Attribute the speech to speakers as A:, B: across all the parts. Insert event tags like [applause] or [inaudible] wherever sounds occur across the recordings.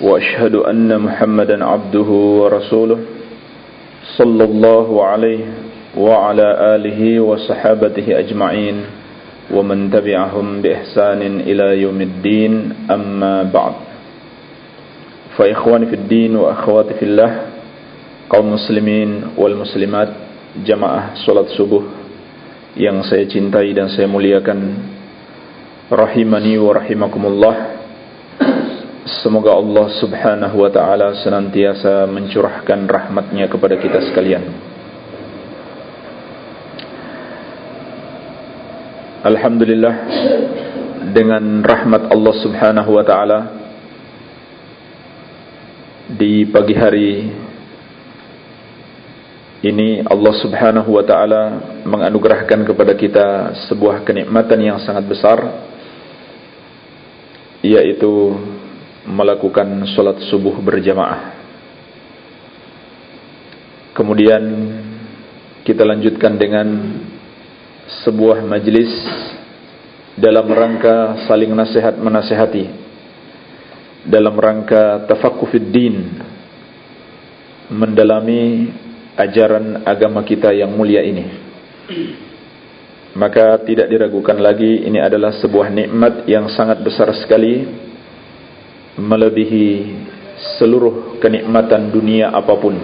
A: وأشهد أن محمدا عبده ورسوله صلى الله عليه وعلى آله وصحابته أجمعين ومن تبعهم بإحسان إلى يوم الدين. أما بعد فإخواني في الدين وأخواتي في الله kaum muslimin wal muslimat jamaah salat subuh yang saya cintai dan saya muliakan. rahimani wa rahimakumullah semoga Allah subhanahu wa ta'ala senantiasa mencurahkan rahmatnya kepada kita sekalian. Alhamdulillah dengan rahmat Allah subhanahu wa ta'ala di pagi hari ini Allah subhanahu wa ta'ala menganugerahkan kepada kita sebuah kenikmatan yang sangat besar yaitu melakukan sholat subuh berjamaah. Kemudian kita lanjutkan dengan sebuah majlis dalam rangka saling nasihat menasihati dalam rangka tafakufid din mendalami ajaran agama kita yang mulia ini. Maka tidak diragukan lagi ini adalah sebuah nikmat yang sangat besar sekali melebihi seluruh kenikmatan dunia apapun.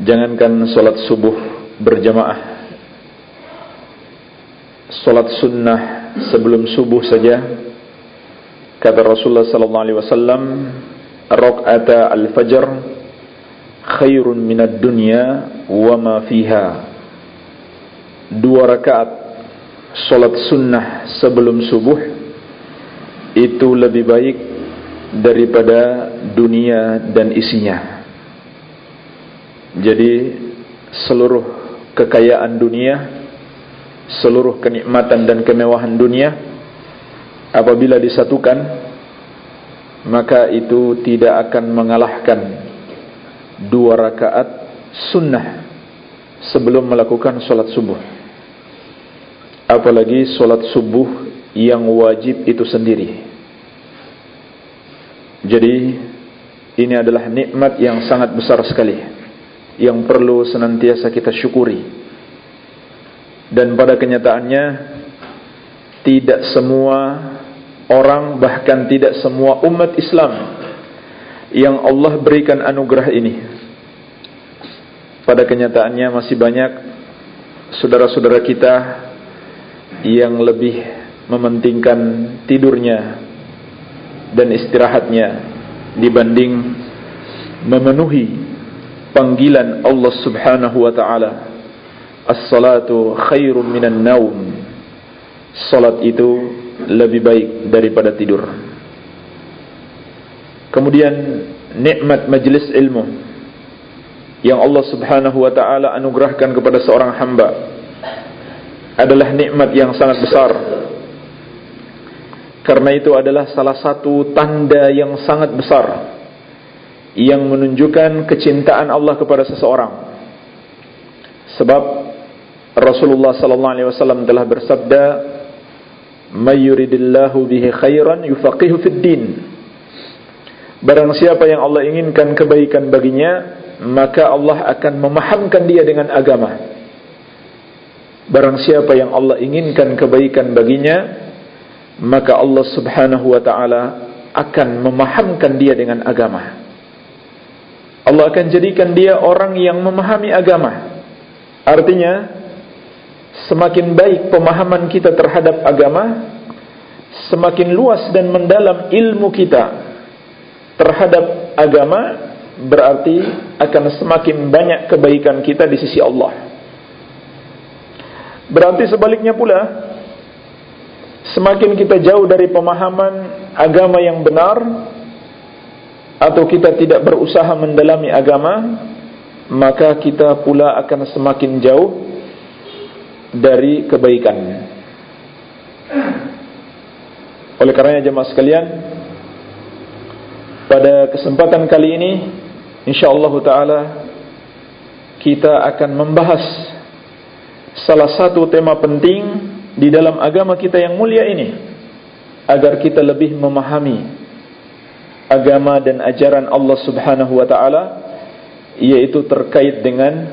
A: Jangankan solat subuh berjamaah solat sunnah sebelum subuh saja kata Rasulullah sallallahu alaihi wasallam rakaata al-fajr khairun minad dunya wa ma fiha. Dua rakaat solat sunnah sebelum subuh itu lebih baik daripada dunia dan isinya. Jadi seluruh kekayaan dunia seluruh kenikmatan dan kemewahan dunia apabila disatukan maka itu tidak akan mengalahkan dua rakaat sunnah sebelum melakukan solat subuh. Apalagi solat subuh yang wajib itu sendiri. Jadi ini adalah nikmat yang sangat besar sekali yang perlu senantiasa kita syukuri. Dan pada kenyataannya tidak semua orang bahkan tidak semua umat Islam yang Allah berikan anugerah ini pada kenyataannya masih banyak saudara-saudara kita yang lebih mementingkan tidurnya dan istirahatnya dibanding memenuhi panggilan Allah Subhanahu wa taala. As-salatu khairum minan naum. Salat itu lebih baik daripada tidur. Kemudian nikmat majlis ilmu yang Allah Subhanahu wa taala anugerahkan kepada seorang hamba adalah nikmat yang sangat besar karena itu adalah salah satu tanda yang sangat besar yang menunjukkan kecintaan Allah kepada seseorang. Sebab Rasulullah sallallahu alaihi wasallam telah bersabda may yuridillahu bihi khairan yufaqihu fid din. Barang siapa yang Allah inginkan kebaikan baginya maka Allah akan memahamkan dia dengan agama. Barang siapa yang Allah inginkan kebaikan baginya maka Allah Subhanahu wa taala akan memahamkan dia dengan agama. Allah akan jadikan dia orang yang memahami agama. Artinya semakin baik pemahaman kita terhadap agama semakin luas dan mendalam ilmu kita terhadap agama berarti akan semakin banyak kebaikan kita di sisi Allah. Berarti sebaliknya pula Semakin kita jauh dari pemahaman agama yang benar atau kita tidak berusaha mendalami agama, maka kita pula akan semakin jauh dari kebaikan. Oleh karenanya jemaah sekalian, pada kesempatan kali ini insyaallah taala kita akan membahas salah satu tema penting di dalam agama kita yang mulia ini agar kita lebih memahami agama dan ajaran Allah Subhanahu wa taala yaitu terkait dengan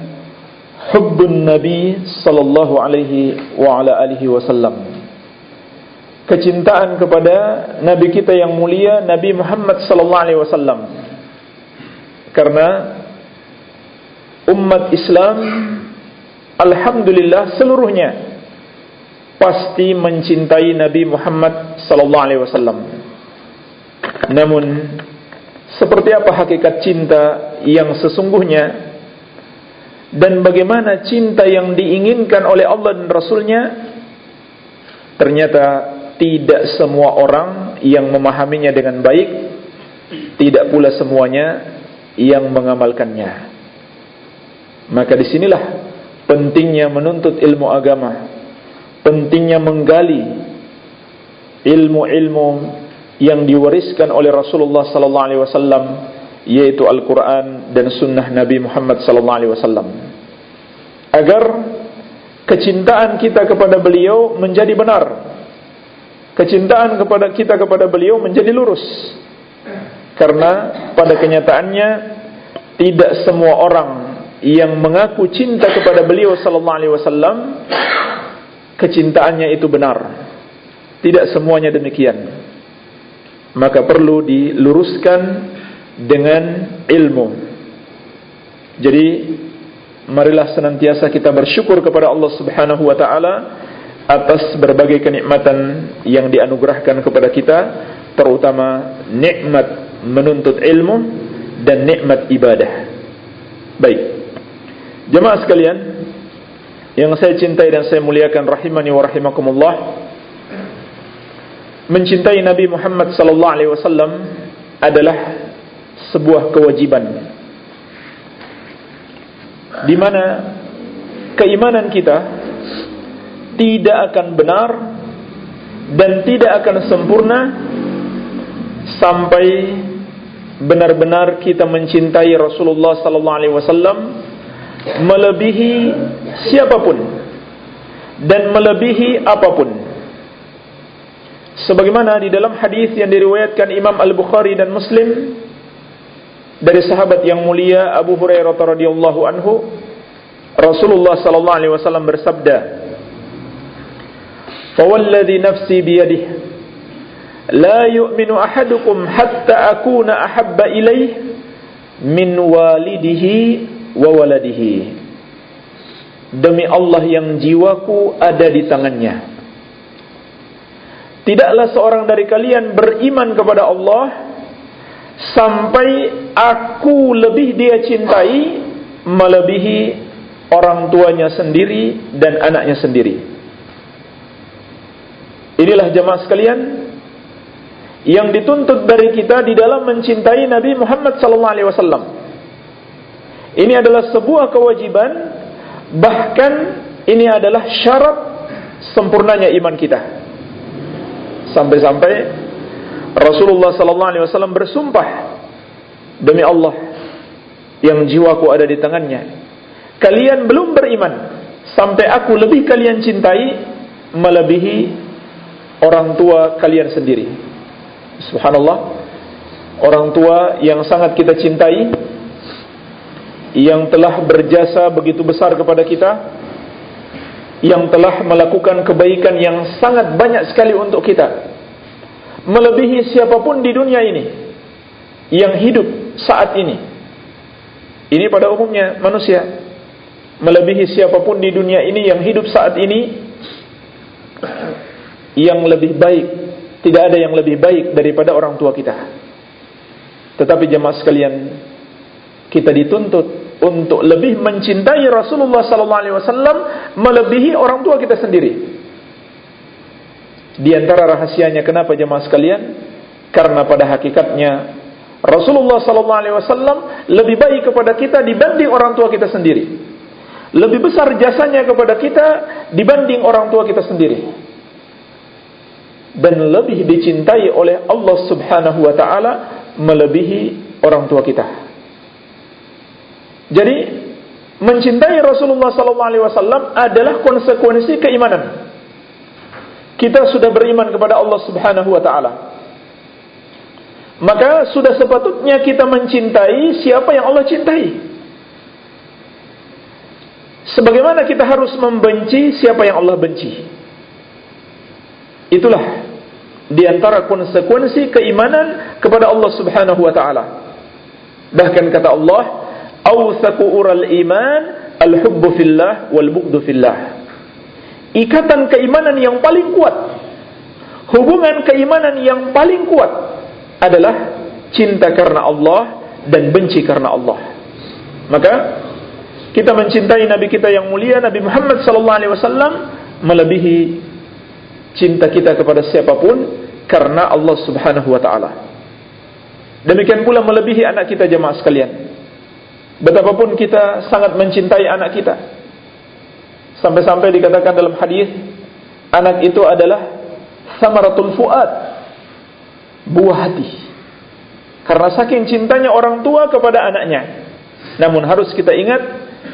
A: hubbun nabi sallallahu alaihi wa ala alihi wasallam. Kecintaan kepada nabi kita yang mulia Nabi Muhammad sallallahu alaihi wasallam. Karena umat Islam alhamdulillah seluruhnya pasti mencintai Nabi Muhammad sallallahu alaihi wasallam. Namun seperti apa hakikat cinta yang sesungguhnya? Dan bagaimana cinta yang diinginkan oleh Allah dan Rasulnya? Ternyata tidak semua orang yang memahaminya dengan baik tidak pula semuanya yang mengamalkannya. Maka di sinilah pentingnya menuntut ilmu agama pentingnya menggali ilmu-ilmu yang diwariskan oleh Rasulullah sallallahu alaihi wasallam yaitu Al-Qur'an dan sunnah Nabi Muhammad sallallahu alaihi wasallam. Agar kecintaan kita kepada beliau menjadi benar. Kecintaan kepada kita kepada beliau menjadi lurus. Karena pada kenyataannya tidak semua orang yang mengaku cinta kepada beliau sallallahu alaihi wasallam kecintaannya itu benar tidak semuanya demikian maka perlu diluruskan dengan ilmu. Jadi marilah senantiasa kita bersyukur kepada Allah Subhanahu wa taala atas berbagai kenikmatan yang dianugerahkan kepada kita, terutama nikmat menuntut ilmu dan nikmat ibadah. Baik. Jemaah sekalian yang saya cintai dan saya muliakan rahimani wa rahimakumullah mencintai Nabi Muhammad sallallahu alaihi wasallam adalah sebuah kewajiban. Di mana keimanan kita tidak akan benar dan tidak akan sempurna sampai benar-benar kita mencintai Rasulullah sallallahu alaihi wasallam melebihi siapapun dan melebihi apapun. Sebagaimana di dalam hadis yang diriwayatkan Imam Al-Bukhari dan Muslim dari sahabat yang mulia Abu Hurairah radhiyallahu anhu Rasulullah sallallahu alaihi wasallam bersabda Fawalladhi nafsi biyadih La yu'minu ahadukum hatta akuna ahabba ilaih min walidihi wa waladihi Demi Allah yang jiwaku ada di tangannya Tidaklah seorang dari kalian beriman kepada Allah sampai aku lebih dia cintai melebihi orang tuanya sendiri dan anaknya sendiri. Inilah jemaah sekalian yang dituntut dari kita di dalam mencintai Nabi Muhammad wasallam. Ini adalah sebuah kewajiban bahkan ini adalah syarat sempurnanya iman kita. Sampai-sampai Rasulullah wasallam bersumpah demi Allah yang jiwaku ada di tangannya. Kalian belum beriman sampai aku lebih kalian cintai melebihi orang tua kalian sendiri. Subhanallah. Orang tua yang sangat kita cintai yang telah berjasa begitu besar kepada kita yang telah melakukan kebaikan yang sangat banyak sekali untuk kita melebihi siapa pun di dunia ini yang hidup saat ini. Ini pada umumnya manusia. Melebihi siapa pun di dunia ini yang hidup saat ini yang lebih baik. Tidak ada yang lebih baik daripada orang tua kita. Tetapi jemaah sekalian kita dituntut untuk lebih mencintai Rasulullah wasallam melebihi orang tua kita sendiri. Di antara rahasianya kenapa jemaah sekalian? Karena pada hakikatnya Rasulullah wasallam lebih baik kepada kita dibanding orang tua kita sendiri. Lebih besar jasanya kepada kita dibanding orang tua kita sendiri. Dan lebih dicintai oleh Allah Subhanahu wa taala melebihi orang tua kita. Jadi mencintai Rasulullah sallallahu alaihi wasallam adalah konsekuensi keimanan. Kita sudah beriman kepada Allah Subhanahu wa taala. Maka sudah sepatutnya kita mencintai siapa yang Allah cintai. Sebagaimana kita harus membenci siapa yang Allah benci. Itulah di antara konsekuensi keimanan kepada Allah Subhanahu wa taala. Bahkan kata Allah, "Awsaqu ural iman al-hubbu fillah wal bughdu fillah." Ikatan keimanan yang paling kuat, hubungan keimanan yang paling kuat adalah cinta karena Allah dan benci karena Allah. Maka kita mencintai Nabi kita yang mulia Nabi Muhammad wasallam melebihi cinta kita kepada siapapun karena Allah Subhanahu wa taala. Demikian pula melebihi anak kita jemaah sekalian. Betapapun kita sangat mencintai anak kita. Sampai-sampai dikatakan dalam hadis anak itu adalah samaratul fuad buah hati. Karena saking cintanya orang tua kepada anaknya. Namun harus kita ingat,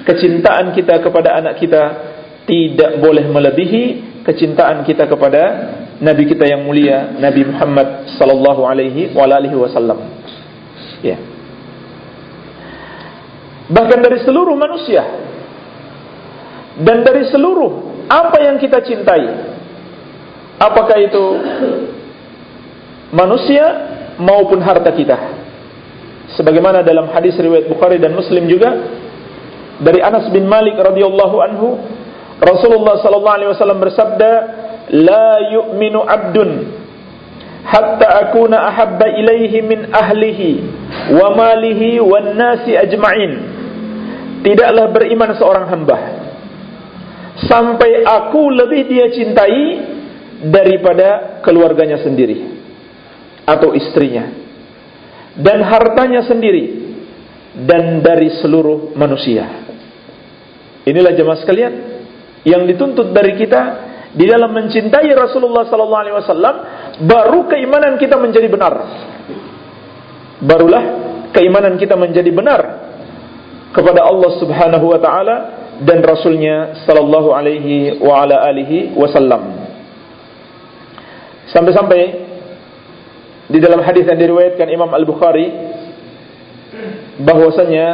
A: kecintaan kita kepada anak kita tidak boleh melebihi kecintaan kita kepada Nabi kita yang mulia, Nabi Muhammad sallallahu alaihi wasallam. Ya. Bahkan dari seluruh manusia. Dan dari seluruh apa yang kita cintai, apakah itu manusia maupun harta kita. Sebagaimana dalam hadis riwayat Bukhari dan Muslim juga. Dari Anas bin Malik radhiyallahu anhu, Rasulullah sallallahu alaihi wasallam bersabda, "La yu'minu 'abdun hatta akuna ahabba ilaihi min ahlihi wa malihi wan ajma'in." Tidaklah beriman seorang hamba sampai aku lebih dia cintai daripada keluarganya sendiri atau istrinya dan hartanya sendiri dan dari seluruh manusia. Inilah jemaah sekalian yang dituntut dari kita di dalam mencintai Rasulullah sallallahu alaihi wasallam baru keimanan kita menjadi benar. Barulah keimanan kita menjadi benar kepada Allah Subhanahu wa taala dan rasulnya sallallahu alaihi wa ala alihi wasallam. Sampai-sampai di dalam hadis yang diriwayatkan Imam Al-Bukhari bahwasanya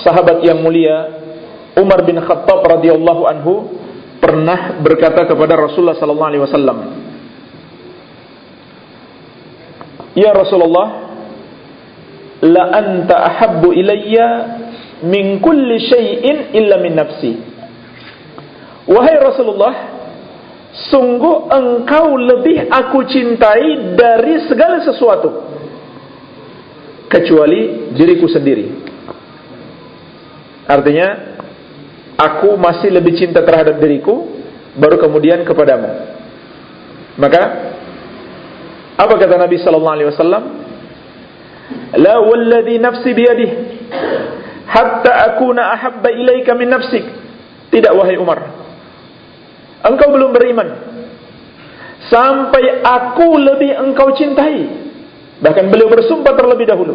A: sahabat yang mulia Umar bin Khattab radhiyallahu anhu pernah berkata kepada Rasulullah sallallahu alaihi wasallam Ya Rasulullah la anta ahabbu ilayya min kulli syai'in illa min nafsi. Wahai Rasulullah Sungguh engkau lebih aku cintai dari segala sesuatu Kecuali diriku sendiri. Artinya Aku masih lebih cinta terhadap diriku Baru kemudian kepadamu. Maka Apa kata Nabi Sallallahu Alaihi Wasallam? La walladhi nafsi biyadih Hatta akuna ahabba ilaika min nafsik. Tidak wahai Umar. Engkau belum beriman. Sampai aku lebih engkau cintai. Bahkan beliau bersumpah terlebih dahulu.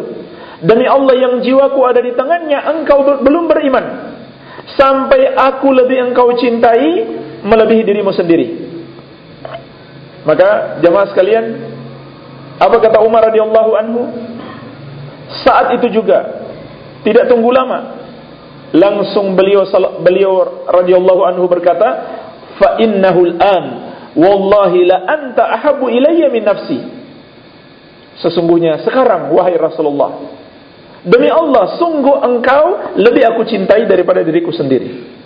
A: Demi Allah yang jiwaku ada di tangannya Engkau belum beriman. Sampai aku lebih engkau cintai Melebihi dirimu sendiri. Maka jemaah sekalian Apa kata Umar radhiyallahu anhu? Saat itu juga Tidak tunggu lama Langsung beliau beliau radhiyallahu anhu berkata fa innahu al-an wallahi la anta ahabbu ilayya min nafsi. Sesungguhnya sekarang wahai Rasulullah demi Allah sungguh engkau lebih aku cintai daripada diriku sendiri.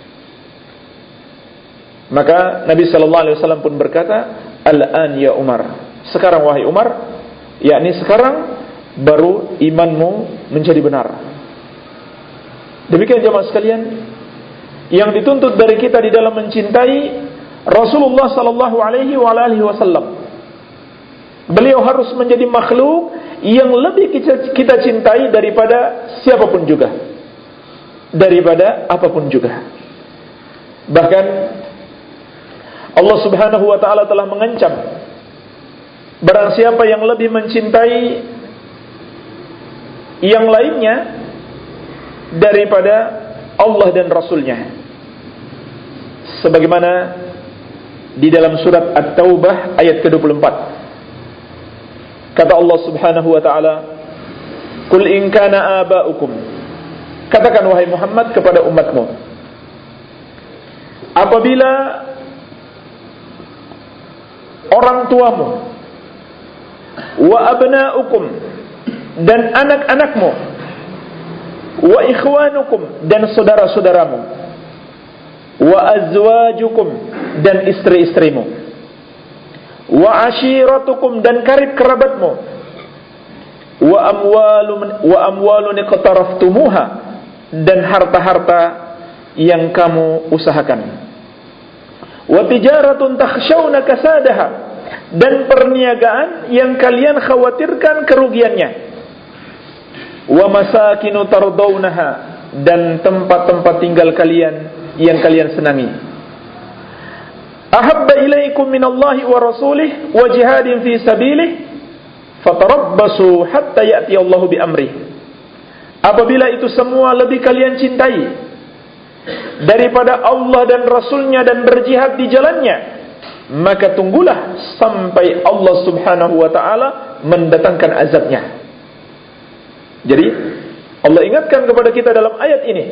A: Maka Nabi sallallahu alaihi wasallam pun berkata al-an ya Umar. Sekarang wahai Umar yakni sekarang baru imanmu menjadi benar demikian jemaah sekalian yang dituntut dari kita di dalam mencintai Rasulullah sallallahu alaihi wasallam. Beliau harus menjadi makhluk yang lebih kita cintai daripada siapa pun juga. Daripada apa pun juga. Bahkan Allah Subhanahu wa taala telah mengancam barang siapa yang lebih mencintai yang lainnya daripada Allah dan Rasulnya. Sebagaimana di dalam surat At-Taubah ayat ke-24. Kata Allah Subhanahu wa taala, "Qul in kana aba'ukum" Katakan wahai Muhammad kepada umatmu, apabila orang tuamu wa abna'ukum dan anak-anakmu wa ikhwanukum dan saudara-saudaramu wa azwajukum dan istri-istrimu wa ashiratukum dan karib kerabatmu wa amwalun wa amwalun iqtaraftumuha dan harta-harta yang kamu usahakan wa tijaratun takhshawna kasadaha dan perniagaan yang kalian khawatirkan kerugiannya. Wa masakinu tardawnaha dan tempat-tempat tinggal kalian yang kalian senangi. Ahabba ilaikum minallahi wa rasulih wa jihadin fi sabilih fatarabbasu hatta ya'ti Allahu bi amri apabila itu semua lebih kalian cintai daripada Allah dan Rasulnya dan berjihad di jalannya maka tunggulah sampai Allah subhanahu wa ta'ala mendatangkan azabnya. Jadi Allah ingatkan kepada kita dalam ayat ini.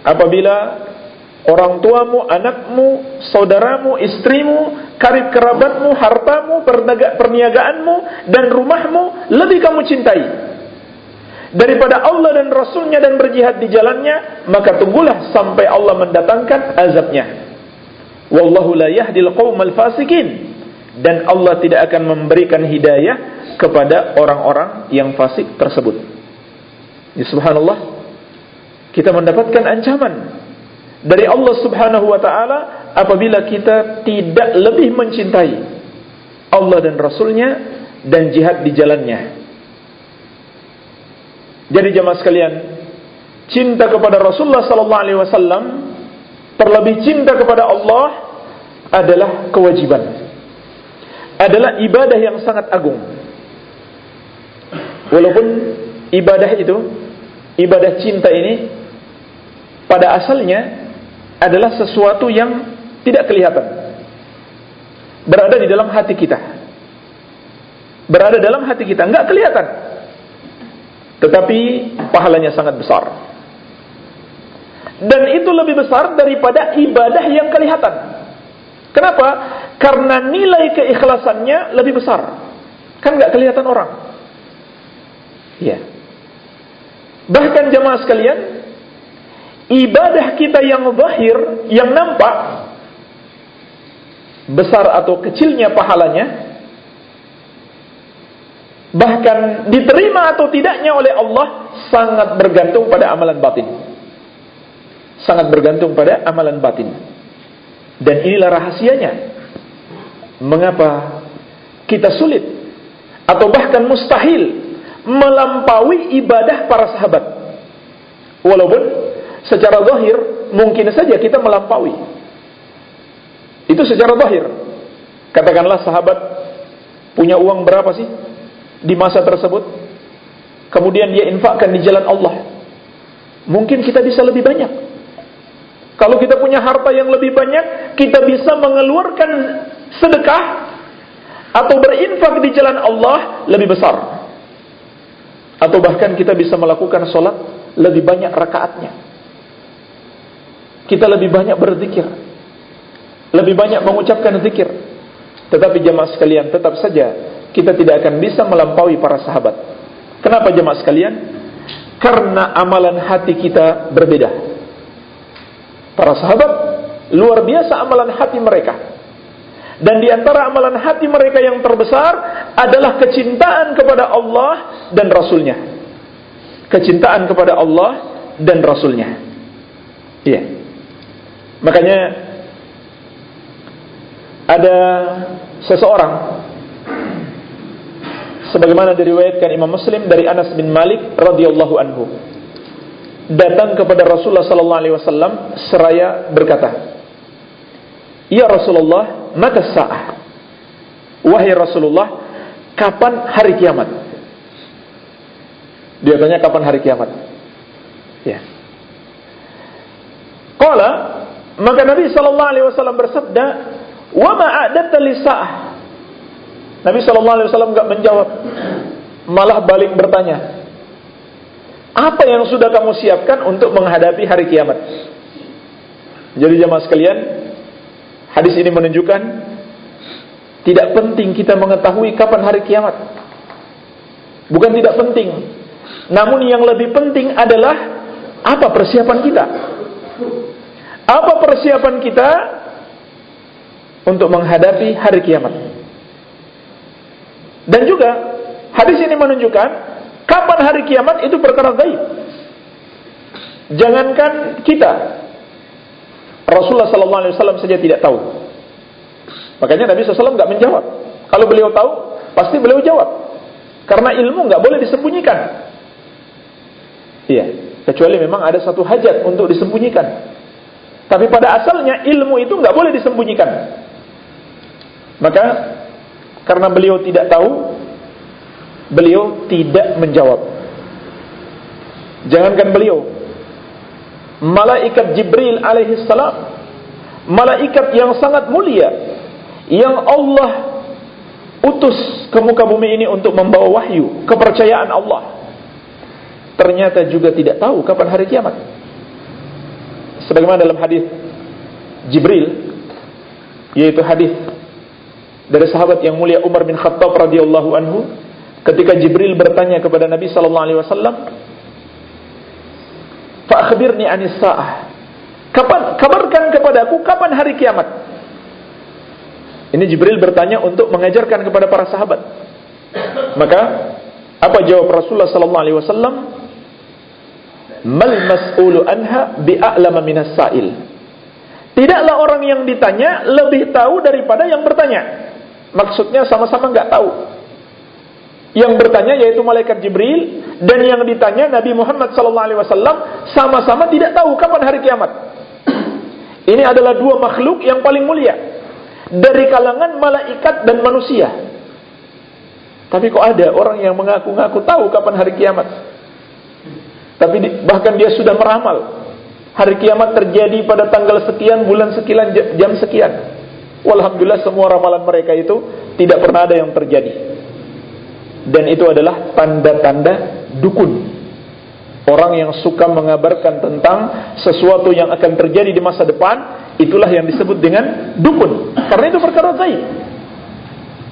A: Apabila orang tuamu, anakmu, saudaramu, istrimu, karib kerabatmu, hartamu, perniagaanmu, dan rumahmu lebih kamu cintai. Daripada Allah dan Rasulnya dan berjihad di jalannya, maka tunggulah sampai Allah mendatangkan azabnya. Wallahu la yahdil fasikin. Dan Allah tidak akan memberikan hidayah kepada orang-orang yang fasik tersebut. Ya, subhanallah, kita mendapatkan ancaman dari Allah Subhanahu wa taala apabila kita tidak lebih mencintai Allah dan Rasulnya dan jihad di jalannya. Jadi jemaah sekalian, cinta kepada Rasulullah sallallahu alaihi wasallam terlebih cinta kepada Allah adalah kewajiban. Adalah ibadah yang sangat agung. Walaupun ibadah itu, ibadah cinta ini pada asalnya adalah sesuatu yang tidak kelihatan. Berada di dalam hati kita. Berada dalam hati kita, enggak kelihatan. Tetapi pahalanya sangat besar. Dan itu lebih besar daripada ibadah yang kelihatan. Kenapa? Karena nilai keikhlasannya lebih besar. Kan enggak kelihatan orang. Iya. Bahkan jemaah sekalian, ibadah kita yang zahir, yang nampak, besar atau kecilnya pahalanya, bahkan diterima atau tidaknya oleh Allah, sangat bergantung pada amalan batin. Sangat bergantung pada amalan batin. Dan inilah rahasianya. Mengapa kita sulit atau bahkan mustahil melampaui ibadah para sahabat. Walaupun secara zahir mungkin saja kita melampaui. Itu secara zahir. Katakanlah sahabat punya uang berapa sih di masa tersebut? Kemudian dia infakkan di jalan Allah. Mungkin kita bisa lebih banyak. Kalau kita punya harta yang lebih banyak, kita bisa mengeluarkan sedekah atau berinfak di jalan Allah lebih besar. Atau bahkan kita bisa melakukan sholat lebih banyak rakaatnya. Kita lebih banyak berzikir. Lebih banyak mengucapkan zikir. Tetapi jemaah sekalian, tetap saja kita tidak akan bisa melampaui para sahabat. Kenapa jemaah sekalian? Karena amalan hati kita berbeda. Para sahabat luar biasa amalan hati mereka. Dan di antara amalan hati mereka yang terbesar adalah kecintaan kepada Allah dan Rasulnya. Kecintaan kepada Allah dan Rasulnya. Iya. Makanya ada seseorang sebagaimana diriwayatkan Imam Muslim dari Anas bin Malik radhiyallahu anhu datang kepada Rasulullah sallallahu alaihi wasallam seraya berkata Ya Rasulullah mata sa'ah? Wahai Rasulullah kapan hari kiamat? Dia tanya kapan hari kiamat? Ya. Qala maka Nabi sallallahu alaihi wasallam bersabda wa ma a'datta Nabi sallallahu alaihi wasallam enggak menjawab. Malah balik bertanya apa yang sudah kamu siapkan untuk menghadapi hari kiamat? Jadi jemaah sekalian hadis ini menunjukkan tidak penting kita mengetahui kapan hari kiamat. Bukan tidak penting. Namun yang lebih penting adalah apa persiapan kita? Apa persiapan kita untuk menghadapi hari kiamat? Dan juga hadis ini menunjukkan kapan hari kiamat itu perkara gaib. Jangankan kita, Rasulullah Sallallahu Alaihi Wasallam saja tidak tahu. Makanya Nabi SAW nggak menjawab. Kalau beliau tahu, pasti beliau jawab. Karena ilmu nggak boleh disembunyikan. Iya, kecuali memang ada satu hajat untuk disembunyikan. Tapi pada asalnya ilmu itu nggak boleh disembunyikan. Maka karena beliau tidak tahu, beliau tidak menjawab. Jangankan beliau, malaikat Jibril alaihi salam, malaikat yang sangat mulia, yang Allah utus ke muka bumi ini untuk membawa wahyu, kepercayaan Allah. Ternyata juga tidak tahu kapan hari kiamat. Sebagaimana dalam hadis Jibril, yaitu hadis dari sahabat yang mulia Umar bin Khattab radhiyallahu anhu ketika Jibril bertanya kepada Nabi sallallahu alaihi wasallam fa akhbirni kapan kabarkan kepadaku kapan hari kiamat? Ini Jibril bertanya untuk mengajarkan kepada para sahabat. Maka apa jawab Rasulullah sallallahu alaihi wasallam? Mal mas'ulu anha bi'a'lama minas sa'il. Tidaklah orang yang ditanya lebih tahu daripada yang bertanya. Maksudnya sama-sama nggak tahu. Yang bertanya yaitu malaikat Jibril dan yang ditanya Nabi Muhammad SAW sama-sama tidak tahu kapan hari kiamat. [clears throat] Ini adalah dua makhluk yang paling mulia dari kalangan malaikat dan manusia. Tapi kok ada orang yang mengaku-ngaku tahu kapan hari kiamat? Tapi bahkan dia sudah meramal hari kiamat terjadi pada tanggal sekian, bulan sekian, jam sekian. Walhamdulillah semua ramalan mereka itu tidak pernah ada yang terjadi. Dan itu adalah tanda-tanda dukun. Orang yang suka mengabarkan tentang sesuatu yang akan terjadi di masa depan, itulah yang disebut dengan dukun. Karena itu perkara gaib.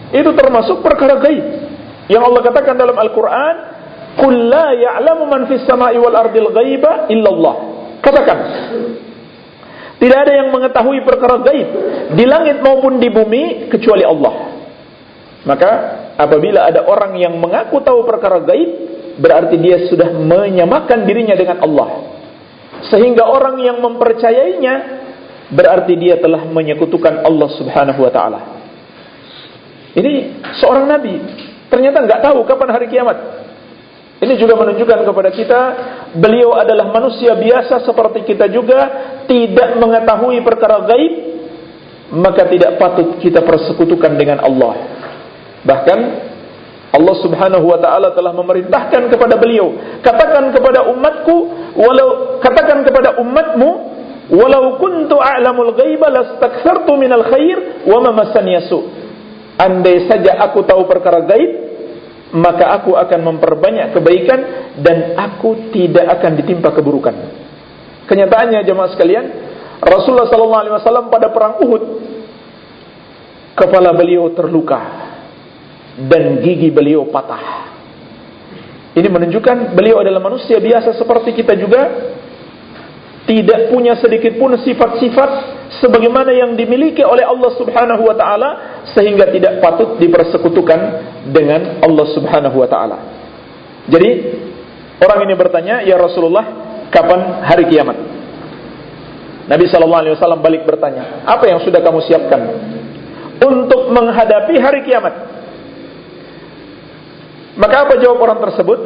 A: Itu termasuk perkara gaib. Yang Allah katakan dalam Al-Quran, Qul la ya'lamu man wal ardil ghaiba illallah. Katakan, tidak ada yang mengetahui perkara gaib di langit maupun di bumi kecuali Allah. Maka apabila ada orang yang mengaku tahu perkara gaib, berarti dia sudah menyamakan dirinya dengan Allah. Sehingga orang yang mempercayainya berarti dia telah menyekutukan Allah Subhanahu wa taala. Ini seorang nabi ternyata nggak tahu kapan hari kiamat. Ini juga menunjukkan kepada kita beliau adalah manusia biasa seperti kita juga, tidak mengetahui perkara gaib, maka tidak patut kita persekutukan dengan Allah. Bahkan Allah Subhanahu wa taala telah memerintahkan kepada beliau, katakan kepada umatku, walau katakan kepada umatmu, walau kuntu a'lamul ghaiba lastakthartu minal khair wa ma massani Andai saja aku tahu perkara gaib, maka aku akan memperbanyak kebaikan dan aku tidak akan ditimpa keburukan. Kenyataannya jemaah sekalian, Rasulullah sallallahu alaihi wasallam pada perang Uhud kepala beliau terluka dan gigi beliau patah. Ini menunjukkan beliau adalah manusia biasa seperti kita juga tidak punya sedikit pun sifat-sifat sebagaimana yang dimiliki oleh Allah Subhanahu wa taala sehingga tidak patut dipersekutukan dengan Allah Subhanahu wa taala. Jadi orang ini bertanya, "Ya Rasulullah, kapan hari kiamat?" Nabi sallallahu alaihi wasallam balik bertanya, "Apa yang sudah kamu siapkan untuk menghadapi hari kiamat?" Maka apa jawab orang tersebut?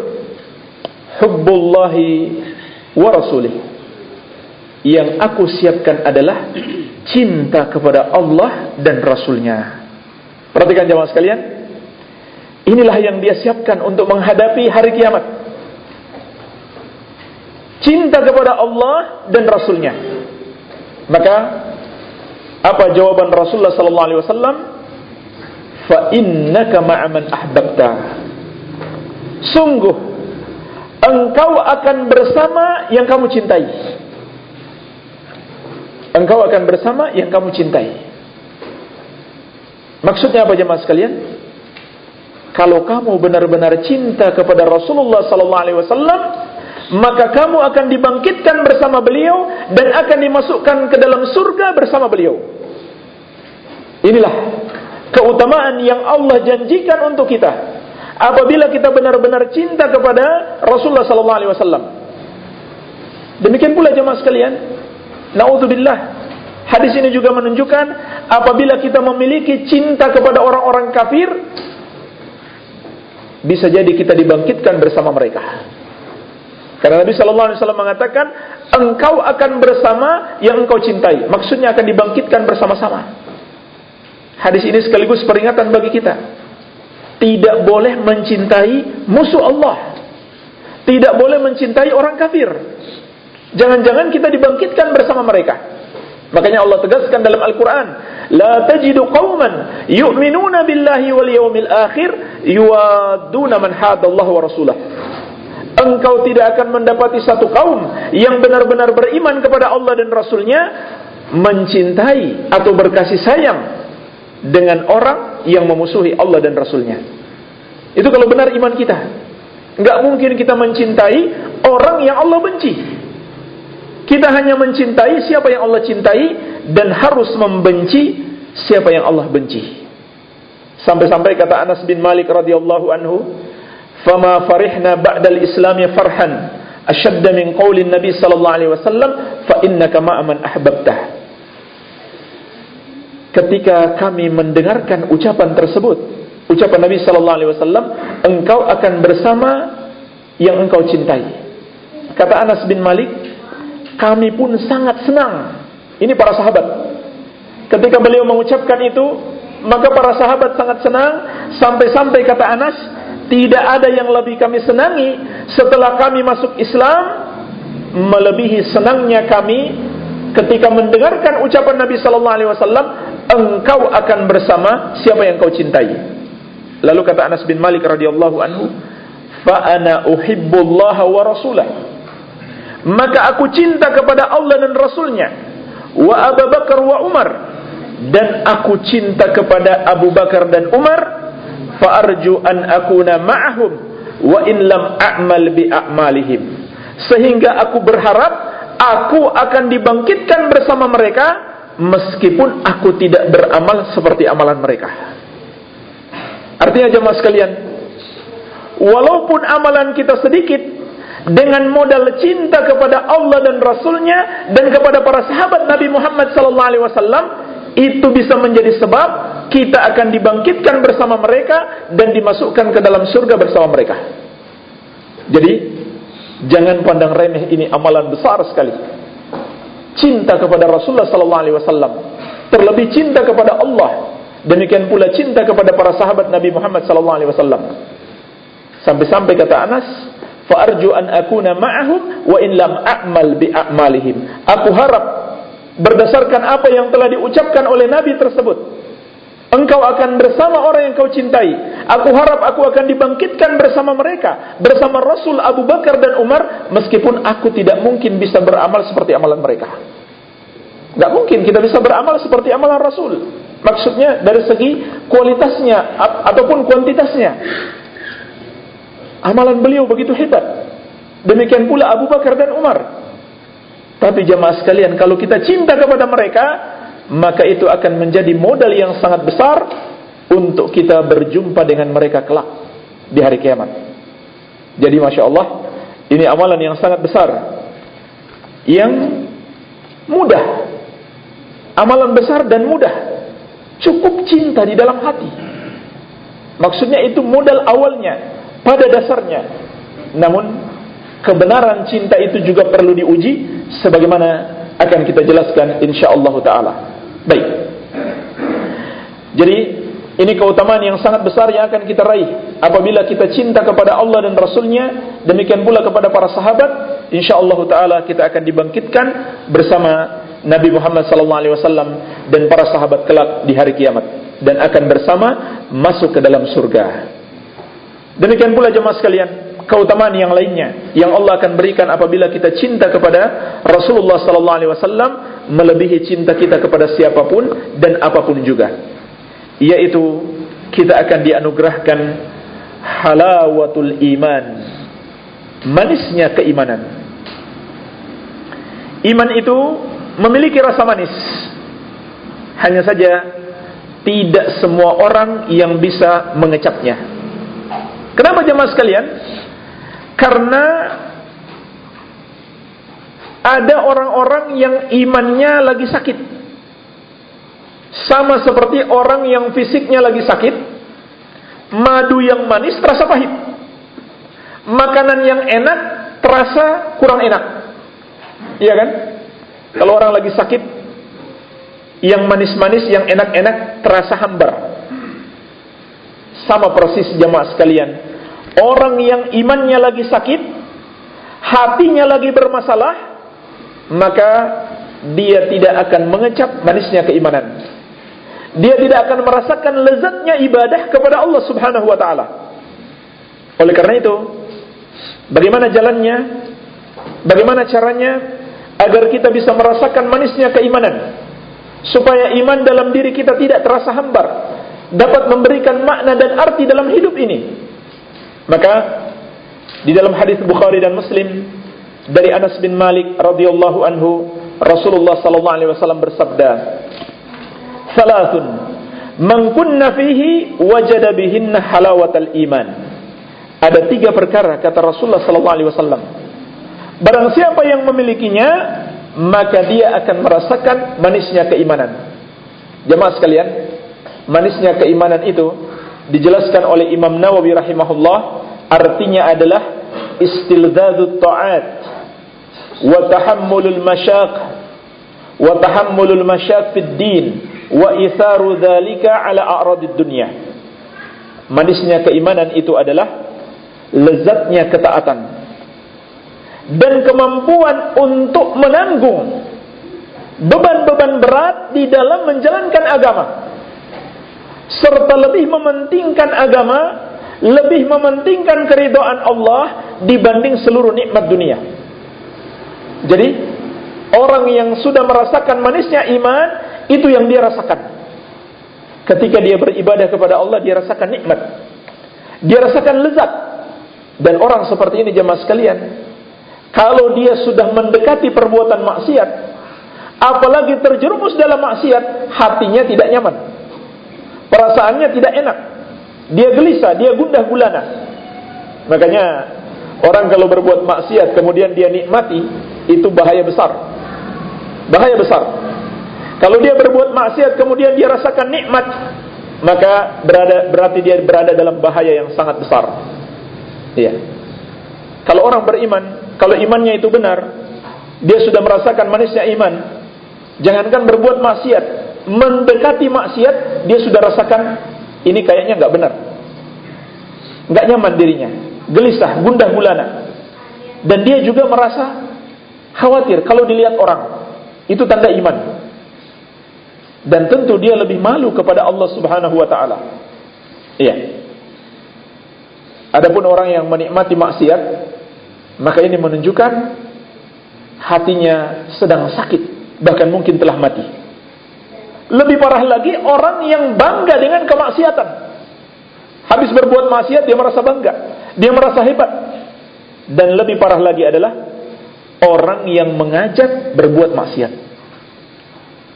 A: Hubbullahi wa rasulih. Yang aku siapkan adalah cinta kepada Allah dan Rasulnya. Perhatikan jamaah sekalian. Inilah yang dia siapkan untuk menghadapi hari kiamat. Cinta kepada Allah dan Rasulnya. Maka apa jawaban Rasulullah sallallahu alaihi wasallam? Fa innaka ma'aman ahbabta. Sungguh engkau akan bersama yang kamu cintai. Engkau akan bersama yang kamu cintai. Maksudnya apa jemaah sekalian? Kalau kamu benar-benar cinta kepada Rasulullah sallallahu alaihi wasallam, maka kamu akan dibangkitkan bersama beliau dan akan dimasukkan ke dalam surga bersama beliau. Inilah keutamaan yang Allah janjikan untuk kita apabila kita benar-benar cinta kepada Rasulullah sallallahu alaihi wasallam. Demikian pula jemaah sekalian, naudzubillah. Hadis ini juga menunjukkan apabila kita memiliki cinta kepada orang-orang kafir bisa jadi kita dibangkitkan bersama mereka. Karena Nabi sallallahu alaihi wasallam mengatakan, engkau akan bersama yang engkau cintai. Maksudnya akan dibangkitkan bersama-sama. Hadis ini sekaligus peringatan bagi kita tidak boleh mencintai musuh Allah. Tidak boleh mencintai orang kafir. Jangan-jangan kita dibangkitkan bersama mereka. Makanya Allah tegaskan dalam Al-Quran. Tajidu qawman yu'minuna billahi wal yawmil akhir yuwaduna man hadallahu wa rasulah. Engkau tidak akan mendapati satu kaum yang benar-benar beriman kepada Allah dan Rasulnya mencintai atau berkasih sayang dengan orang yang memusuhi Allah dan Rasulnya. Itu kalau benar iman kita. Enggak mungkin kita mencintai orang yang Allah benci. Kita hanya mencintai siapa yang Allah cintai dan harus membenci siapa yang Allah benci. Sampai-sampai kata Anas bin Malik radhiyallahu anhu, "Fama farihna ba'dal Islam farhan ashadda min qaulin Nabi sallallahu alaihi wasallam fa innaka ma'aman ahbabtah." Ketika kami mendengarkan ucapan tersebut, ucapan Nabi sallallahu alaihi wasallam, engkau akan bersama yang engkau cintai. Kata Anas bin Malik, kami pun sangat senang. Ini para sahabat. Ketika beliau mengucapkan itu, maka para sahabat sangat senang sampai-sampai kata Anas, tidak ada yang lebih kami senangi setelah kami masuk Islam melebihi senangnya kami ketika mendengarkan ucapan Nabi sallallahu alaihi wasallam engkau akan bersama siapa yang kau cintai. Lalu kata Anas bin Malik radhiyallahu anhu, fa ana uhibbullah wa rasulah. Maka aku cinta kepada Allah dan Rasulnya, wa Abu Bakar wa Umar, dan aku cinta kepada Abu Bakar dan Umar, fa arju an akuna ma'ahum wa in lam a'mal bi a'malihim. Sehingga aku berharap aku akan dibangkitkan bersama mereka meskipun aku tidak beramal seperti amalan mereka. Artinya jemaah sekalian, walaupun amalan kita sedikit, dengan modal cinta kepada Allah dan Rasulnya dan kepada para sahabat Nabi Muhammad wasallam itu bisa menjadi sebab kita akan dibangkitkan bersama mereka dan dimasukkan ke dalam surga bersama mereka. Jadi jangan pandang remeh ini amalan besar sekali cinta kepada Rasulullah sallallahu alaihi wasallam, terlebih cinta kepada Allah. Demikian pula cinta kepada para sahabat Nabi Muhammad sallallahu alaihi wasallam. Sampai-sampai kata Anas, "Fa arju an akuna ma'ahum wa in lam a'mal bi a'malihim." Aku harap berdasarkan apa yang telah diucapkan oleh Nabi tersebut, Engkau akan bersama orang yang kau cintai. Aku harap aku akan dibangkitkan bersama mereka. Bersama Rasul Abu Bakar dan Umar. Meskipun aku tidak mungkin bisa beramal seperti amalan mereka. Tidak mungkin kita bisa beramal seperti amalan Rasul. Maksudnya dari segi kualitasnya ataupun kuantitasnya. Amalan beliau begitu hebat. Demikian pula Abu Bakar dan Umar. Tapi jemaah sekalian, kalau kita cinta kepada mereka, maka itu akan menjadi modal yang sangat besar untuk kita berjumpa dengan mereka kelak di hari kiamat. Jadi masya Allah, ini amalan yang sangat besar, yang mudah, amalan besar dan mudah, cukup cinta di dalam hati. Maksudnya itu modal awalnya pada dasarnya. Namun kebenaran cinta itu juga perlu diuji sebagaimana akan kita jelaskan insyaallah taala. Baik. Jadi ini keutamaan yang sangat besar yang akan kita raih apabila kita cinta kepada Allah dan Rasulnya, demikian pula kepada para sahabat, insyaallah taala kita akan dibangkitkan bersama Nabi Muhammad wasallam dan para sahabat kelak di hari kiamat dan akan bersama masuk ke dalam surga. Demikian pula jemaah sekalian, keutamaan yang lainnya yang Allah akan berikan apabila kita cinta kepada Rasulullah wasallam melebihi cinta kita kepada siapa pun dan apa pun juga. Yaitu kita akan dianugerahkan halawatul iman. Manisnya keimanan. Iman itu memiliki rasa manis. Hanya saja tidak semua orang yang bisa mengecapnya. Kenapa jemaah sekalian? Karena ada orang-orang yang imannya lagi sakit. Sama seperti orang yang fisiknya lagi sakit, madu yang manis terasa pahit. Makanan yang enak terasa kurang enak. Iya kan? Kalau orang lagi sakit, yang manis-manis, yang enak-enak terasa hambar. Sama persis jamaah sekalian. Orang yang imannya lagi sakit, hatinya lagi bermasalah, maka dia tidak akan mengecap manisnya keimanan. Dia tidak akan merasakan lezatnya ibadah kepada Allah Subhanahu wa taala. Oleh karena itu, bagaimana jalannya? Bagaimana caranya agar kita bisa merasakan manisnya keimanan? Supaya iman dalam diri kita tidak terasa hambar, dapat memberikan makna dan arti dalam hidup ini. Maka di dalam hadis Bukhari dan Muslim dari Anas bin Malik radhiyallahu anhu Rasulullah sallallahu alaihi wasallam bersabda Salasun Man kunna fihi wajada bihinna halawatal iman. Ada tiga perkara kata Rasulullah sallallahu alaihi wasallam. Barang siapa yang memilikinya maka dia akan merasakan manisnya keimanan. Jemaah sekalian Manisnya keimanan itu Dijelaskan oleh Imam Nawawi rahimahullah Artinya adalah Istilzadut ta'at Wa tahammulul masyaq fid din Wa itharu dhalika ala a'radid dunya. Manisnya keimanan itu adalah Lezatnya ketaatan dan kemampuan untuk menanggung beban-beban berat di dalam menjalankan agama serta lebih mementingkan agama lebih mementingkan keridhaan Allah dibanding seluruh nikmat dunia jadi orang yang sudah merasakan manisnya iman itu yang dia rasakan ketika dia beribadah kepada Allah dia rasakan nikmat dia rasakan lezat dan orang seperti ini jemaah sekalian kalau dia sudah mendekati perbuatan maksiat, apalagi terjerumus dalam maksiat, hatinya tidak nyaman. Perasaannya tidak enak. Dia gelisah, dia gundah gulana. Makanya orang kalau berbuat maksiat kemudian dia nikmati, itu bahaya besar. Bahaya besar. Kalau dia berbuat maksiat kemudian dia rasakan nikmat, maka berada berarti dia berada dalam bahaya yang sangat besar. Iya. Kalau orang beriman kalau imannya itu benar, dia sudah merasakan manisnya iman. Jangankan berbuat maksiat, mendekati maksiat, dia sudah rasakan ini kayaknya nggak benar, nggak nyaman dirinya, gelisah, gundah gulana, dan dia juga merasa khawatir kalau dilihat orang. Itu tanda iman. Dan tentu dia lebih malu kepada Allah Subhanahu wa taala. Iya. Adapun orang yang menikmati maksiat, maka ini menunjukkan hatinya sedang sakit, bahkan mungkin telah mati. Lebih parah lagi orang yang bangga dengan kemaksiatan. Habis berbuat maksiat dia merasa bangga, dia merasa hebat. Dan lebih parah lagi adalah orang yang mengajak berbuat maksiat.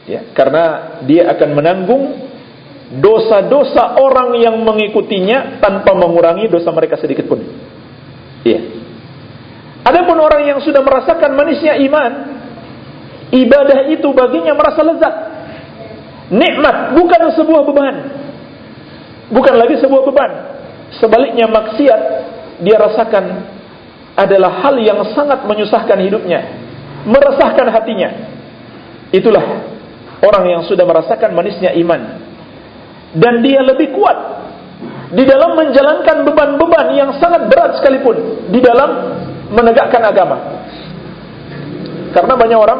A: Ya, karena dia akan menanggung dosa-dosa orang yang mengikutinya tanpa mengurangi dosa mereka sedikit pun. Iya. Adapun orang yang sudah merasakan manisnya iman, ibadah itu baginya merasa lezat. Nikmat bukan sebuah beban. Bukan lagi sebuah beban. Sebaliknya maksiat dia rasakan adalah hal yang sangat menyusahkan hidupnya, meresahkan hatinya. Itulah orang yang sudah merasakan manisnya iman. Dan dia lebih kuat di dalam menjalankan beban-beban yang sangat berat sekalipun di dalam menegakkan agama. Karena banyak orang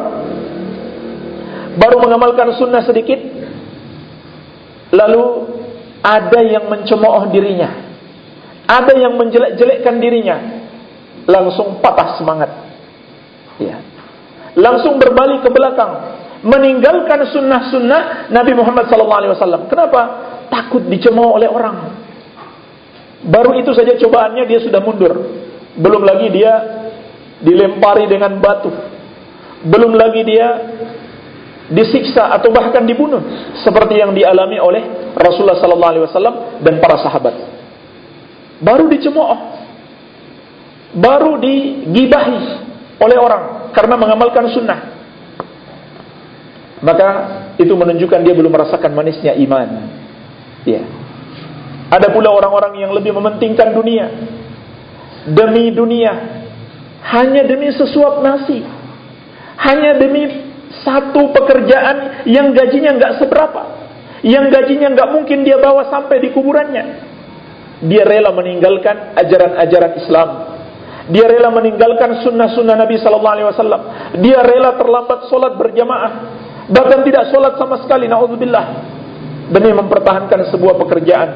A: baru mengamalkan sunnah sedikit, lalu ada yang mencemooh dirinya, ada yang menjelek-jelekkan dirinya, langsung patah semangat, ya, langsung berbalik ke belakang, meninggalkan sunnah-sunnah Nabi Muhammad SAW. Kenapa? Takut dicemooh oleh orang. Baru itu saja cobaannya dia sudah mundur. Belum lagi dia dilempari dengan batu. Belum lagi dia disiksa atau bahkan dibunuh seperti yang dialami oleh Rasulullah wasallam dan para sahabat. Baru dicemooh. Baru digibahi oleh orang karena mengamalkan sunnah. Maka itu menunjukkan dia belum merasakan manisnya iman. Ya. Ada pula orang-orang yang lebih mementingkan dunia demi dunia, hanya demi sesuap nasi, hanya demi satu pekerjaan yang gajinya nggak seberapa, yang gajinya nggak mungkin dia bawa sampai di kuburannya. Dia rela meninggalkan ajaran-ajaran Islam. Dia rela meninggalkan sunnah-sunnah Nabi Sallallahu Alaihi Wasallam. Dia rela terlambat solat berjamaah, bahkan tidak solat sama sekali. Naudzubillah demi mempertahankan sebuah pekerjaan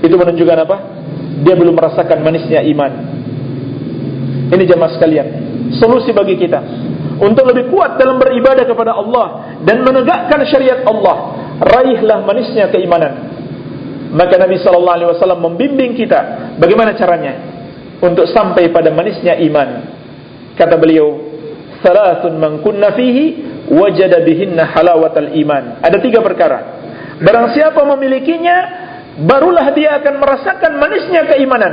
A: itu menunjukkan apa? Dia belum merasakan manisnya iman. Ini jemaah sekalian, solusi bagi kita untuk lebih kuat dalam beribadah kepada Allah dan menegakkan syariat Allah. Raihlah manisnya keimanan. Maka Nabi sallallahu alaihi wasallam membimbing kita bagaimana caranya untuk sampai pada manisnya iman. Kata beliau, "Salatun man kunna fihi wajada bihinna halawatal iman." Ada tiga perkara. Barang siapa memilikinya, barulah dia akan merasakan manisnya keimanan.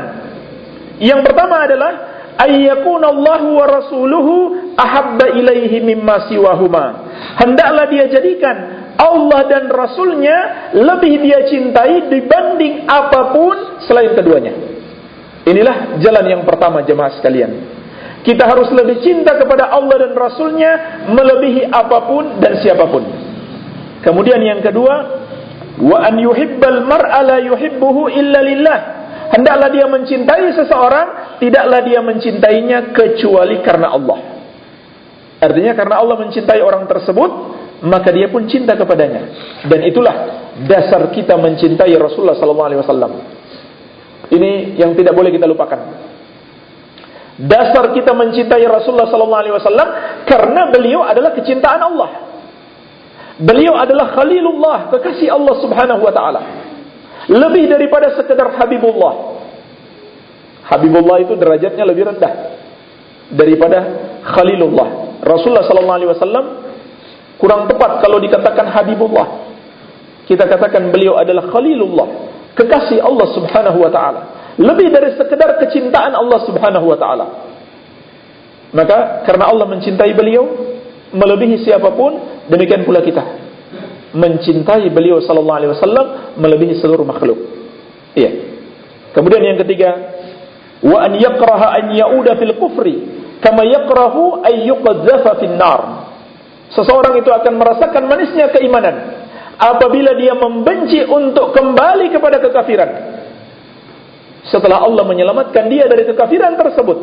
A: Yang pertama adalah ayyakuna Allah wa rasuluhu ahabba ilaihi mimma siwahuma. Hendaklah dia jadikan Allah dan Rasulnya lebih dia cintai dibanding apapun selain keduanya. Inilah jalan yang pertama jemaah sekalian. Kita harus lebih cinta kepada Allah dan Rasulnya melebihi apapun dan siapapun. Kemudian yang kedua, wa an yuhibbal mar'a la yuhibbuhu illa lillah hendaklah dia mencintai seseorang tidaklah dia mencintainya kecuali karena Allah artinya karena Allah mencintai orang tersebut maka dia pun cinta kepadanya dan itulah dasar kita mencintai Rasulullah wasallam ini yang tidak boleh kita lupakan dasar kita mencintai Rasulullah sallallahu alaihi wasallam karena beliau adalah kecintaan Allah Beliau adalah Khalilullah, kekasih Allah Subhanahu wa taala. Lebih daripada sekedar Habibullah. Habibullah itu derajatnya lebih rendah daripada Khalilullah. Rasulullah sallallahu alaihi wasallam kurang tepat kalau dikatakan Habibullah. Kita katakan beliau adalah Khalilullah, kekasih Allah Subhanahu wa taala. Lebih dari sekedar kecintaan Allah Subhanahu wa taala. Maka karena Allah mencintai beliau melebihi siapa pun, Demikian pula kita mencintai beliau sallallahu alaihi wasallam melebihi seluruh makhluk. Iya. Kemudian yang ketiga, wa an yakraha an yauda fil kufri kama yakrahu ay yuqadzafa fin nar. Seseorang itu akan merasakan manisnya keimanan apabila dia membenci untuk kembali kepada kekafiran. Setelah Allah menyelamatkan dia dari kekafiran tersebut,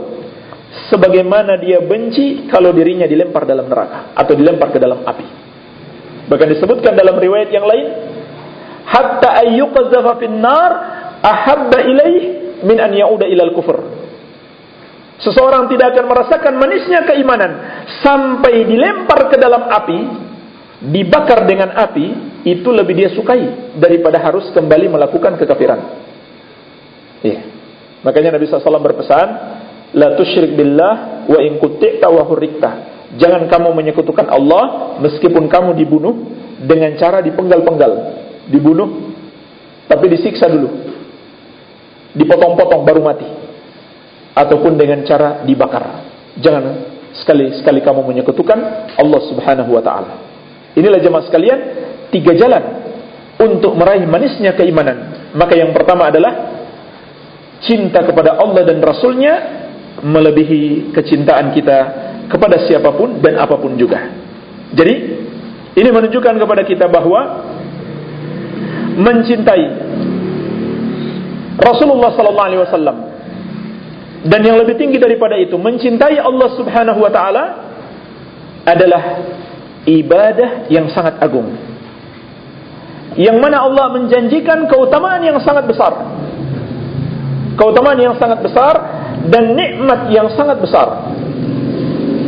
A: sebagaimana dia benci kalau dirinya dilempar dalam neraka atau dilempar ke dalam api. Bahkan disebutkan dalam riwayat yang lain, hatta ayyuqadzafa fin nar ahabba ilaih min an yauda ilal kufur. Seseorang tidak akan merasakan manisnya keimanan sampai dilempar ke dalam api, dibakar dengan api, itu lebih dia sukai daripada harus kembali melakukan kekafiran. Iya. Makanya Nabi SAW berpesan, la tusyrik billah wa in wa. Jangan kamu menyekutukan Allah meskipun kamu dibunuh dengan cara dipenggal-penggal, dibunuh tapi disiksa dulu. Dipotong-potong baru mati. Ataupun dengan cara dibakar. Jangan sekali-sekali kamu menyekutukan Allah Subhanahu wa taala. Inilah jemaah sekalian, tiga jalan untuk meraih manisnya keimanan. Maka yang pertama adalah cinta kepada Allah dan Rasulnya melebihi kecintaan kita kepada siapa pun dan apa pun juga. Jadi ini menunjukkan kepada kita bahwa mencintai Rasulullah sallallahu alaihi wasallam dan yang lebih tinggi daripada itu mencintai Allah Subhanahu wa taala adalah ibadah yang sangat agung. Yang mana Allah menjanjikan keutamaan yang sangat besar. Keutamaan yang sangat besar dan nikmat yang sangat besar.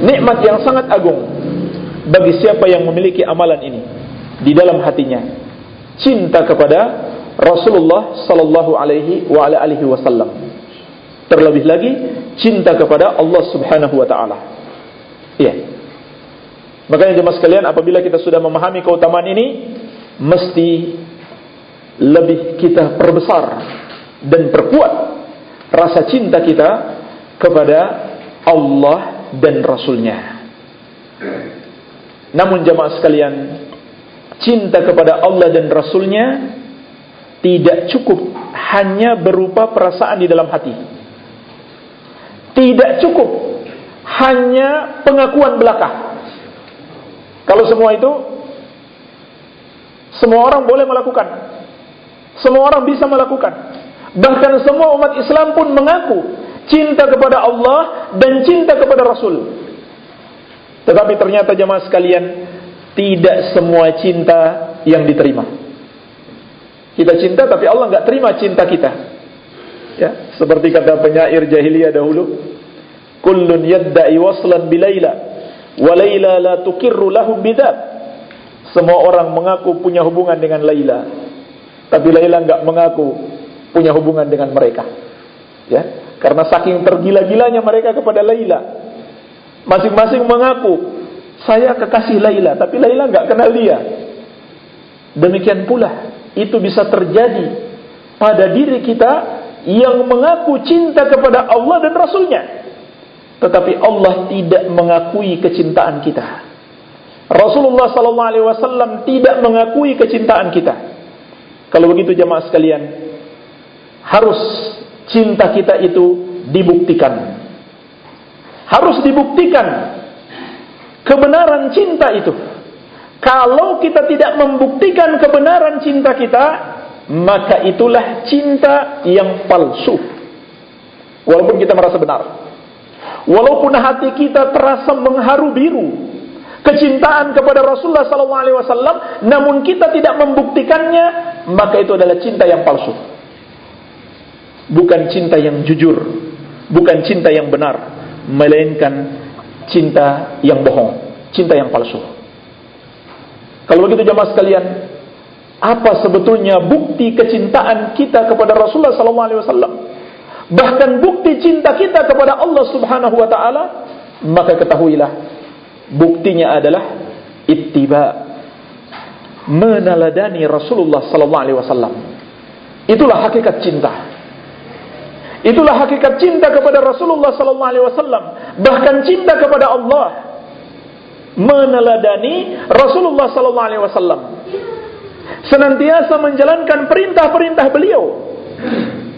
A: Nikmat yang sangat agung bagi siapa yang memiliki amalan ini di dalam hatinya. Cinta kepada Rasulullah sallallahu alaihi wa ala alihi wasallam. Terlebih lagi cinta kepada Allah Subhanahu wa taala. Iya. Makanya jemaah sekalian apabila kita sudah memahami keutamaan ini mesti lebih kita perbesar dan perkuat rasa cinta kita kepada Allah dan Rasulnya. Namun jemaah sekalian, cinta kepada Allah dan Rasulnya tidak cukup hanya berupa perasaan di dalam hati. Tidak cukup hanya pengakuan belaka. Kalau semua itu semua orang boleh melakukan. Semua orang bisa melakukan. Bahkan semua umat Islam pun mengaku cinta kepada Allah dan cinta kepada Rasul. Tetapi ternyata jemaah sekalian, tidak semua cinta yang diterima. Kita cinta tapi Allah nggak terima cinta kita. Ya, seperti kata penyair jahiliyah dahulu, kullun yadda'i waslan bilaila wa la tukirru lahu bidzat. Semua orang mengaku punya hubungan dengan Laila, tapi Laila nggak mengaku punya hubungan dengan mereka. Ya, karena saking tergila-gilanya mereka kepada Laila. Masing-masing mengaku saya kekasih Laila, tapi Laila nggak kenal dia. Demikian pula itu bisa terjadi pada diri kita yang mengaku cinta kepada Allah dan Rasulnya. Tetapi Allah tidak mengakui kecintaan kita. Rasulullah wasallam tidak mengakui kecintaan kita. Kalau begitu jemaah sekalian, harus cinta kita itu dibuktikan. Harus dibuktikan kebenaran cinta itu. Kalau kita tidak membuktikan kebenaran cinta kita, maka itulah cinta yang palsu. Walaupun kita merasa benar. Walaupun hati kita terasa mengharu biru kecintaan kepada Rasulullah SAW, namun kita tidak membuktikannya, maka itu adalah cinta yang palsu. Bukan cinta yang jujur, bukan cinta yang benar, melainkan cinta yang bohong, cinta yang palsu. Kalau begitu jemaah sekalian, apa sebetulnya bukti kecintaan kita kepada Rasulullah wasallam? Bahkan bukti cinta kita kepada Allah Subhanahu wa taala, maka ketahuilah buktinya adalah ittiba meneladani Rasulullah sallallahu alaihi wasallam. Itulah hakikat cinta. Itulah hakikat cinta kepada Rasulullah sallallahu alaihi wasallam, bahkan cinta kepada Allah meneladani Rasulullah sallallahu alaihi wasallam. Senantiasa menjalankan perintah-perintah beliau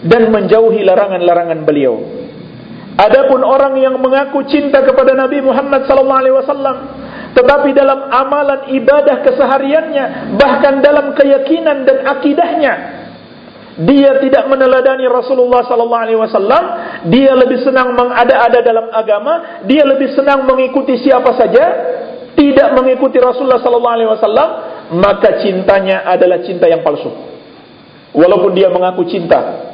A: dan menjauhi larangan-larangan beliau. Adapun orang yang mengaku cinta kepada Nabi Muhammad sallallahu alaihi wasallam tetapi dalam amalan ibadah kesehariannya bahkan dalam keyakinan dan akidahnya dia tidak meneladani Rasulullah sallallahu alaihi wasallam, dia lebih senang mengada-ada dalam agama, dia lebih senang mengikuti siapa saja, tidak mengikuti Rasulullah sallallahu alaihi wasallam, maka cintanya adalah cinta yang palsu. Walaupun dia mengaku cinta,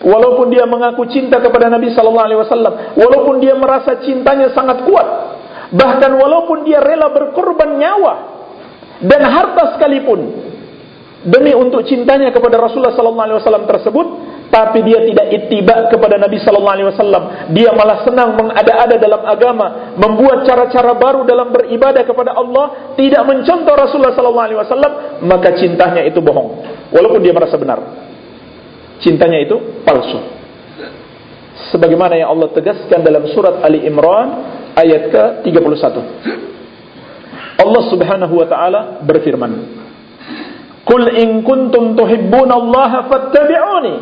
A: walaupun dia mengaku cinta kepada Nabi sallallahu alaihi wasallam, walaupun dia merasa cintanya sangat kuat, bahkan walaupun dia rela berkorban nyawa dan harta sekalipun demi untuk cintanya kepada Rasulullah sallallahu alaihi wasallam tersebut tapi dia tidak ittiba kepada Nabi sallallahu alaihi wasallam. Dia malah senang mengada-ada dalam agama membuat cara-cara baru dalam beribadah kepada Allah tidak mencontoh Rasulullah sallallahu alaihi wasallam maka cintanya itu bohong walaupun dia merasa benar cintanya itu palsu. Sebagaimana yang Allah tegaskan dalam surat Ali Imran ayat ke-31. Allah Subhanahu wa taala berfirman Qul in kuntum tuhibbuna Allah fattabi'uni.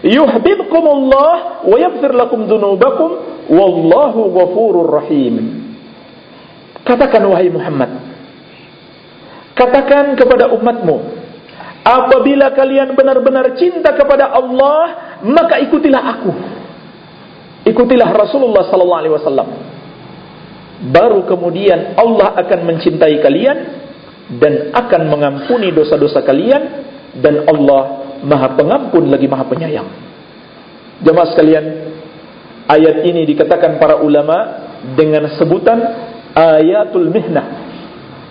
A: Yuhibbukumullah wa yaghfir lakum dzunubakum wallahu ghafurur rahim. Katakan wahai Muhammad, katakan kepada umatmu, apabila kalian benar-benar cinta kepada Allah, maka ikutilah aku. Ikutilah Rasulullah sallallahu alaihi wasallam. Baru kemudian Allah akan mencintai kalian dan akan mengampuni dosa-dosa kalian dan Allah Maha Pengampun lagi Maha Penyayang. Jemaah sekalian, ayat ini dikatakan para ulama dengan sebutan ayatul mihnah.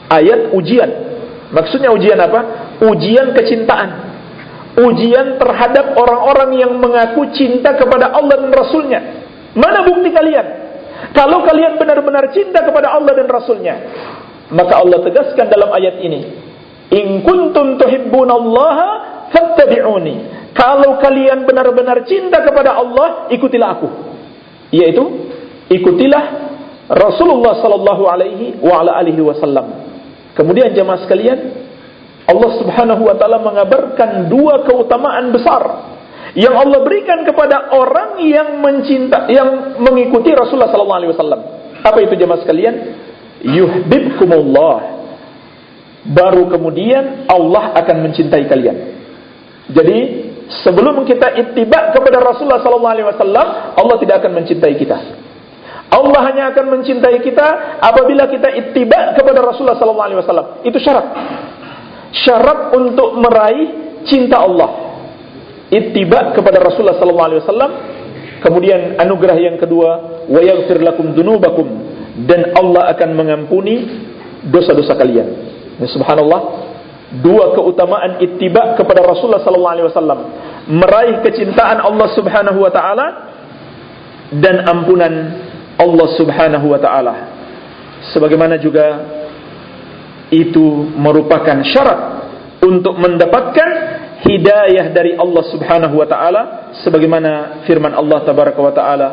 A: Ayat ujian. Maksudnya ujian apa? Ujian kecintaan. Ujian terhadap orang-orang yang mengaku cinta kepada Allah dan Rasulnya. Mana bukti kalian? Kalau kalian benar-benar cinta kepada Allah dan Rasulnya, maka Allah tegaskan dalam ayat ini, In kuntum tuhibbunallaha fattabi'uni. Kalau kalian benar-benar cinta kepada Allah, ikutilah aku. Yaitu ikutilah Rasulullah sallallahu alaihi wa ala alihi wasallam. Kemudian jemaah sekalian, Allah Subhanahu wa taala mengabarkan dua keutamaan besar yang Allah berikan kepada orang yang mencinta yang mengikuti Rasulullah sallallahu alaihi wasallam. Apa itu jemaah sekalian? Yuhibbukumullah baru kemudian Allah akan mencintai kalian. Jadi sebelum kita ittiba kepada Rasulullah sallallahu alaihi wasallam, Allah tidak akan mencintai kita. Allah hanya akan mencintai kita apabila kita ittiba kepada Rasulullah sallallahu alaihi wasallam. Itu syarat. Syarat untuk meraih cinta Allah. Ittiba kepada Rasulullah sallallahu alaihi wasallam. Kemudian anugerah yang kedua, wa yaghfir lakum dzunubakum dan Allah akan mengampuni dosa-dosa kalian. Ya, subhanallah, dua keutamaan ittiba kepada Rasulullah sallallahu alaihi wasallam, meraih kecintaan Allah Subhanahu wa taala dan ampunan Allah Subhanahu wa taala. Sebagaimana juga itu merupakan syarat untuk mendapatkan hidayah dari Allah Subhanahu wa taala sebagaimana firman Allah tabaraka wa taala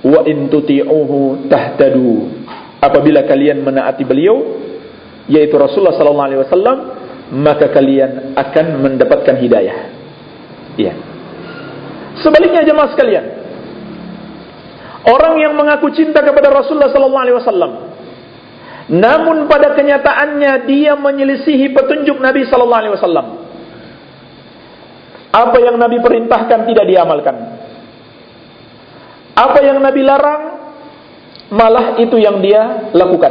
A: wa in tuti'uhu tahtadu apabila kalian menaati beliau yaitu Rasulullah sallallahu alaihi wasallam maka kalian akan mendapatkan hidayah. Iya. Sebaliknya jemaah sekalian, orang yang mengaku cinta kepada Rasulullah sallallahu alaihi wasallam namun pada kenyataannya dia menyelisihi petunjuk Nabi sallallahu alaihi wasallam. Apa yang Nabi perintahkan tidak diamalkan. Apa yang Nabi larang malah itu yang dia lakukan.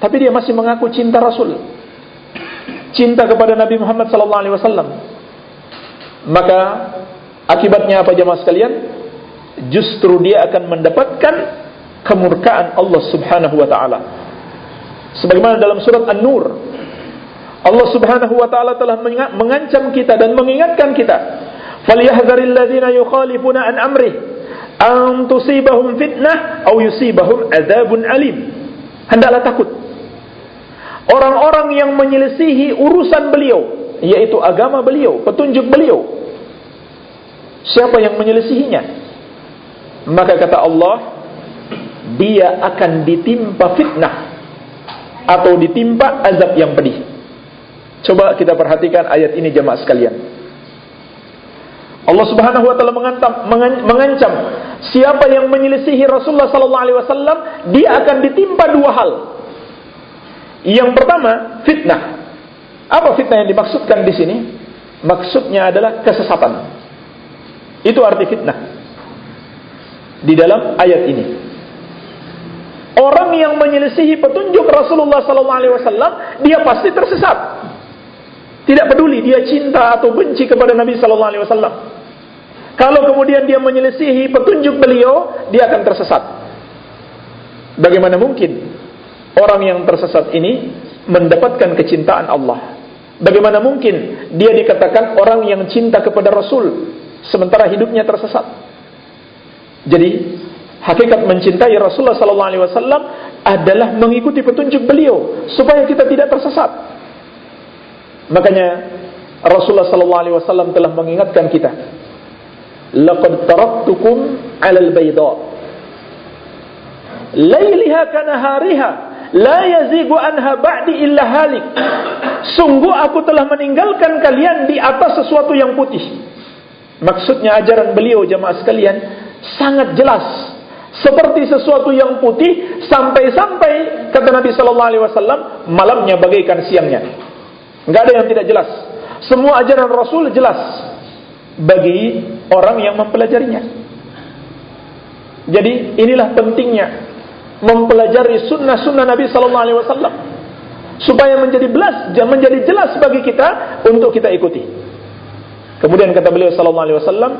A: Tapi dia masih mengaku cinta Rasul. Cinta kepada Nabi Muhammad sallallahu alaihi wasallam. Maka akibatnya apa jemaah sekalian? Justru dia akan mendapatkan kemurkaan Allah Subhanahu wa taala. Sebagaimana dalam surat An-Nur Allah Subhanahu wa taala telah mengancam kita dan mengingatkan kita. Falyahzaril ladzina yukhalifuna an amrih an tusibahum fitnah aw yusibahum adzabun alim. Hendaklah takut orang-orang yang menyelisihi urusan beliau, yaitu agama beliau, petunjuk beliau. Siapa yang menyelisihinya? Maka kata Allah, dia akan ditimpa fitnah atau ditimpa azab yang pedih. Coba kita perhatikan ayat ini jemaah sekalian. Allah Subhanahu wa taala mengancam, mengancam siapa yang menyelisihi Rasulullah sallallahu alaihi wasallam, dia akan ditimpa dua hal. Yang pertama, fitnah. Apa fitnah yang dimaksudkan di sini? Maksudnya adalah kesesatan. Itu arti fitnah. Di dalam ayat ini. Orang yang menyelisihi petunjuk Rasulullah wasallam, dia pasti tersesat. Tidak peduli dia cinta atau benci kepada Nabi wasallam. Kalau kemudian dia menyelisihi petunjuk beliau, dia akan tersesat. Bagaimana mungkin orang yang tersesat ini mendapatkan kecintaan Allah. Bagaimana mungkin dia dikatakan orang yang cinta kepada Rasul sementara hidupnya tersesat? Jadi hakikat mencintai Rasulullah sallallahu alaihi wasallam adalah mengikuti petunjuk beliau supaya kita tidak tersesat. Makanya Rasulullah sallallahu alaihi wasallam telah mengingatkan kita, "Laqad taraktukum 'alal bayda." Lailiha kanahariha La yazigu anha ba'di illa halik. Sungguh aku telah meninggalkan kalian di atas sesuatu yang putih. Maksudnya ajaran beliau jamaah sekalian sangat jelas seperti sesuatu yang putih sampai-sampai kata Nabi sallallahu alaihi wasallam malamnya bagaikan siangnya. Enggak ada yang tidak jelas. Semua ajaran Rasul jelas bagi orang yang mempelajarinya. Jadi inilah pentingnya mempelajari sunnah-sunnah Nabi sallallahu alaihi wasallam supaya menjadi jelas menjadi jelas bagi kita untuk kita ikuti. Kemudian kata beliau sallallahu alaihi wasallam,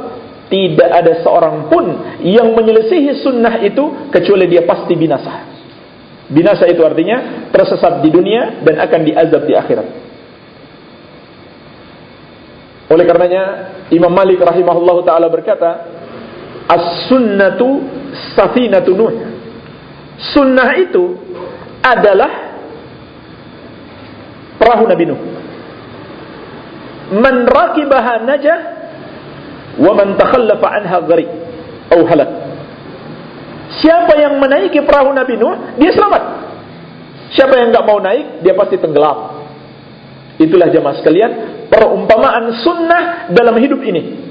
A: tidak ada seorang pun yang menyelisihi sunnah itu kecuali dia pasti binasa. Binasa itu artinya tersesat di dunia dan akan diazab di akhirat. Oleh karenanya Imam Malik rahimahullah taala berkata, "As-sunnatu safinatu Nuh." Sunnah itu adalah perahu Nabi Nuh. Man rakibaha najah wa man takhallafa anha gharik atau halak. Siapa yang menaiki perahu Nabi Nuh, dia selamat. Siapa yang enggak mau naik, dia pasti tenggelam. Itulah jemaah sekalian, perumpamaan sunnah dalam hidup ini.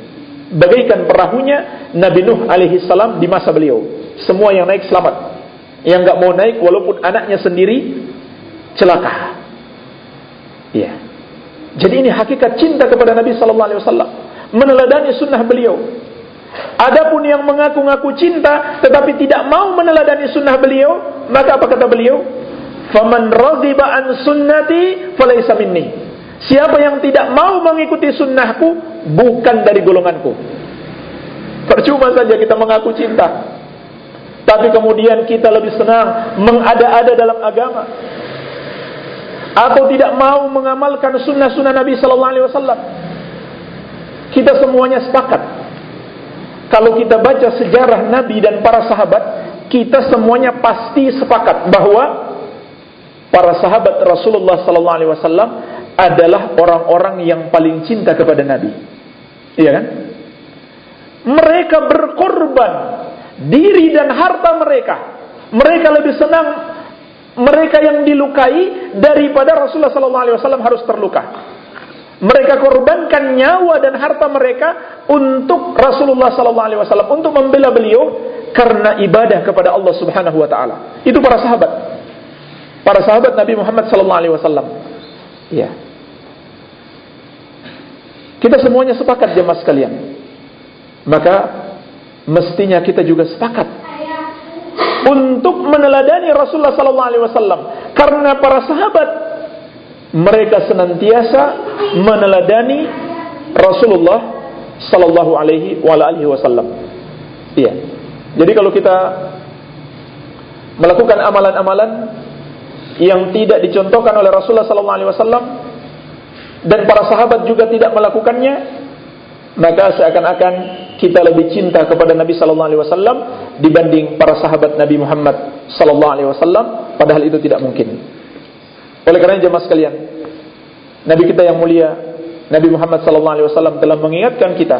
A: Bagaikan perahunya Nabi Nuh alaihi salam di masa beliau. Semua yang naik selamat. Yang enggak mau naik walaupun anaknya sendiri celaka. Iya. Jadi ini hakikat cinta kepada Nabi sallallahu alaihi wasallam, meneladani sunnah beliau. Adapun yang mengaku-ngaku cinta tetapi tidak mau meneladani sunnah beliau, maka apa kata beliau? Faman raghiba an sunnati falaysa minni. Siapa yang tidak mau mengikuti sunnahku bukan dari golonganku. Percuma saja kita mengaku cinta. Tapi kemudian kita lebih senang mengada-ada dalam agama atau tidak mau mengamalkan sunnah-sunnah Nabi Sallallahu Alaihi Wasallam. Kita semuanya sepakat. Kalau kita baca sejarah Nabi dan para sahabat, kita semuanya pasti sepakat bahwa para sahabat Rasulullah Wasallam adalah orang-orang yang paling cinta kepada Nabi. Iya kan? Mereka berkorban diri dan harta mereka. Mereka lebih senang mereka yang dilukai daripada Rasulullah wasallam harus terluka. Mereka korbankan nyawa dan harta mereka untuk Rasulullah sallallahu alaihi wasallam untuk membela beliau karena ibadah kepada Allah Subhanahu wa taala. Itu para sahabat. Para sahabat Nabi Muhammad sallallahu alaihi wasallam. Ya. Kita semuanya sepakat jemaah sekalian. Maka mestinya kita juga sepakat untuk meneladani Rasulullah sallallahu alaihi wasallam karena para sahabat mereka senantiasa meneladani Rasulullah sallallahu alaihi wasallam. Iya. Jadi kalau kita melakukan amalan-amalan yang tidak dicontohkan oleh Rasulullah sallallahu alaihi wasallam dan para sahabat juga tidak melakukannya, maka seakan-akan kita lebih cinta kepada Nabi sallallahu alaihi wasallam dibanding para sahabat Nabi Muhammad sallallahu alaihi wasallam padahal itu tidak mungkin. Oleh karena jemaah sekalian, Nabi kita yang mulia Nabi Muhammad wasallam telah mengingatkan kita